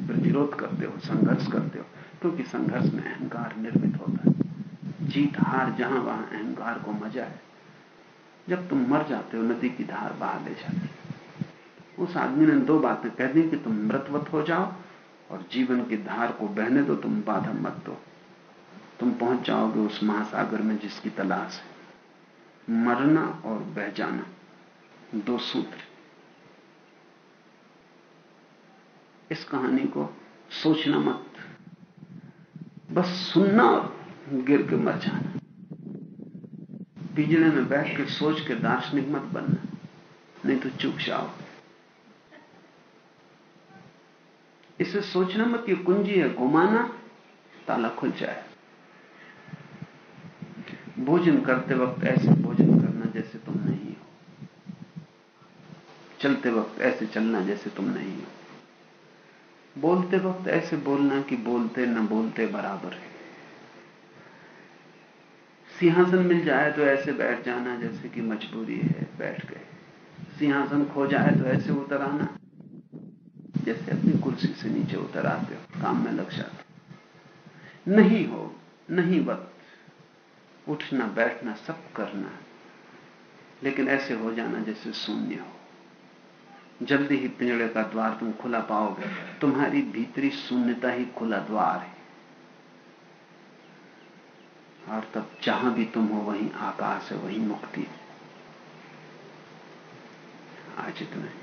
प्रतिरोध करते हो, संघर्ष करते हो, क्योंकि संघर्ष में अहंकार निर्मित होता है। जीत हार जहाँ वहाँ अहंकार को मज़ा है। जब तुम मर जाते हो, नदी की धार बाहर ले जाती उस आदमी ने दो बातें कह दी कि तुम मृतवत हो जाओ और जीवन की धार को बहने दो, तुम बाधा मत दो। तुम पहुँच जाओगे उस महासागर में जिसकी तलाश है। मरना और बह जाना, दो सूत्र। इस कहानी को सोचना मत, बस सुनना और गिर के मर जाना। पिजड़े में बैठ के सोच के दार्शनिक मत बनना, नहीं तो चुप जाओ। इसे सोचना मत कि कुंजी है, घुमाना, ताला खुल जाए। भोजन करते वक्त ऐसे भोजन करना जैसे तुम नहीं हो। चलते वक्त ऐसे चलना जैसे तुम नहीं हो। बोलते वक्त ऐसे बोलना कि बोलते न बोलते बराबर है। सिंहासन मिल जाए तो ऐसे बैठ जाना जैसे कि मजबूरी है, बैठ गए। सिंहासन खो जाए तो ऐसे उतर आना, जैसे अपनी कुर्सी से नीचे उतर आते हो, काम में लग जाते नहीं हो, नहीं वक्त, उठना, बैठना, सब करना। लेकिन ऐसे हो जाना जैसे शून्य हो। जल्दी ही पिंजड़े का द्वार तुम खुला पाओगे, तुम्हारी भीतरी शून्यता ही खुला द्वार है। और तब जहाँ भी तुम हो वहीं आकाश है वहीं मुक्ति है। आज इतना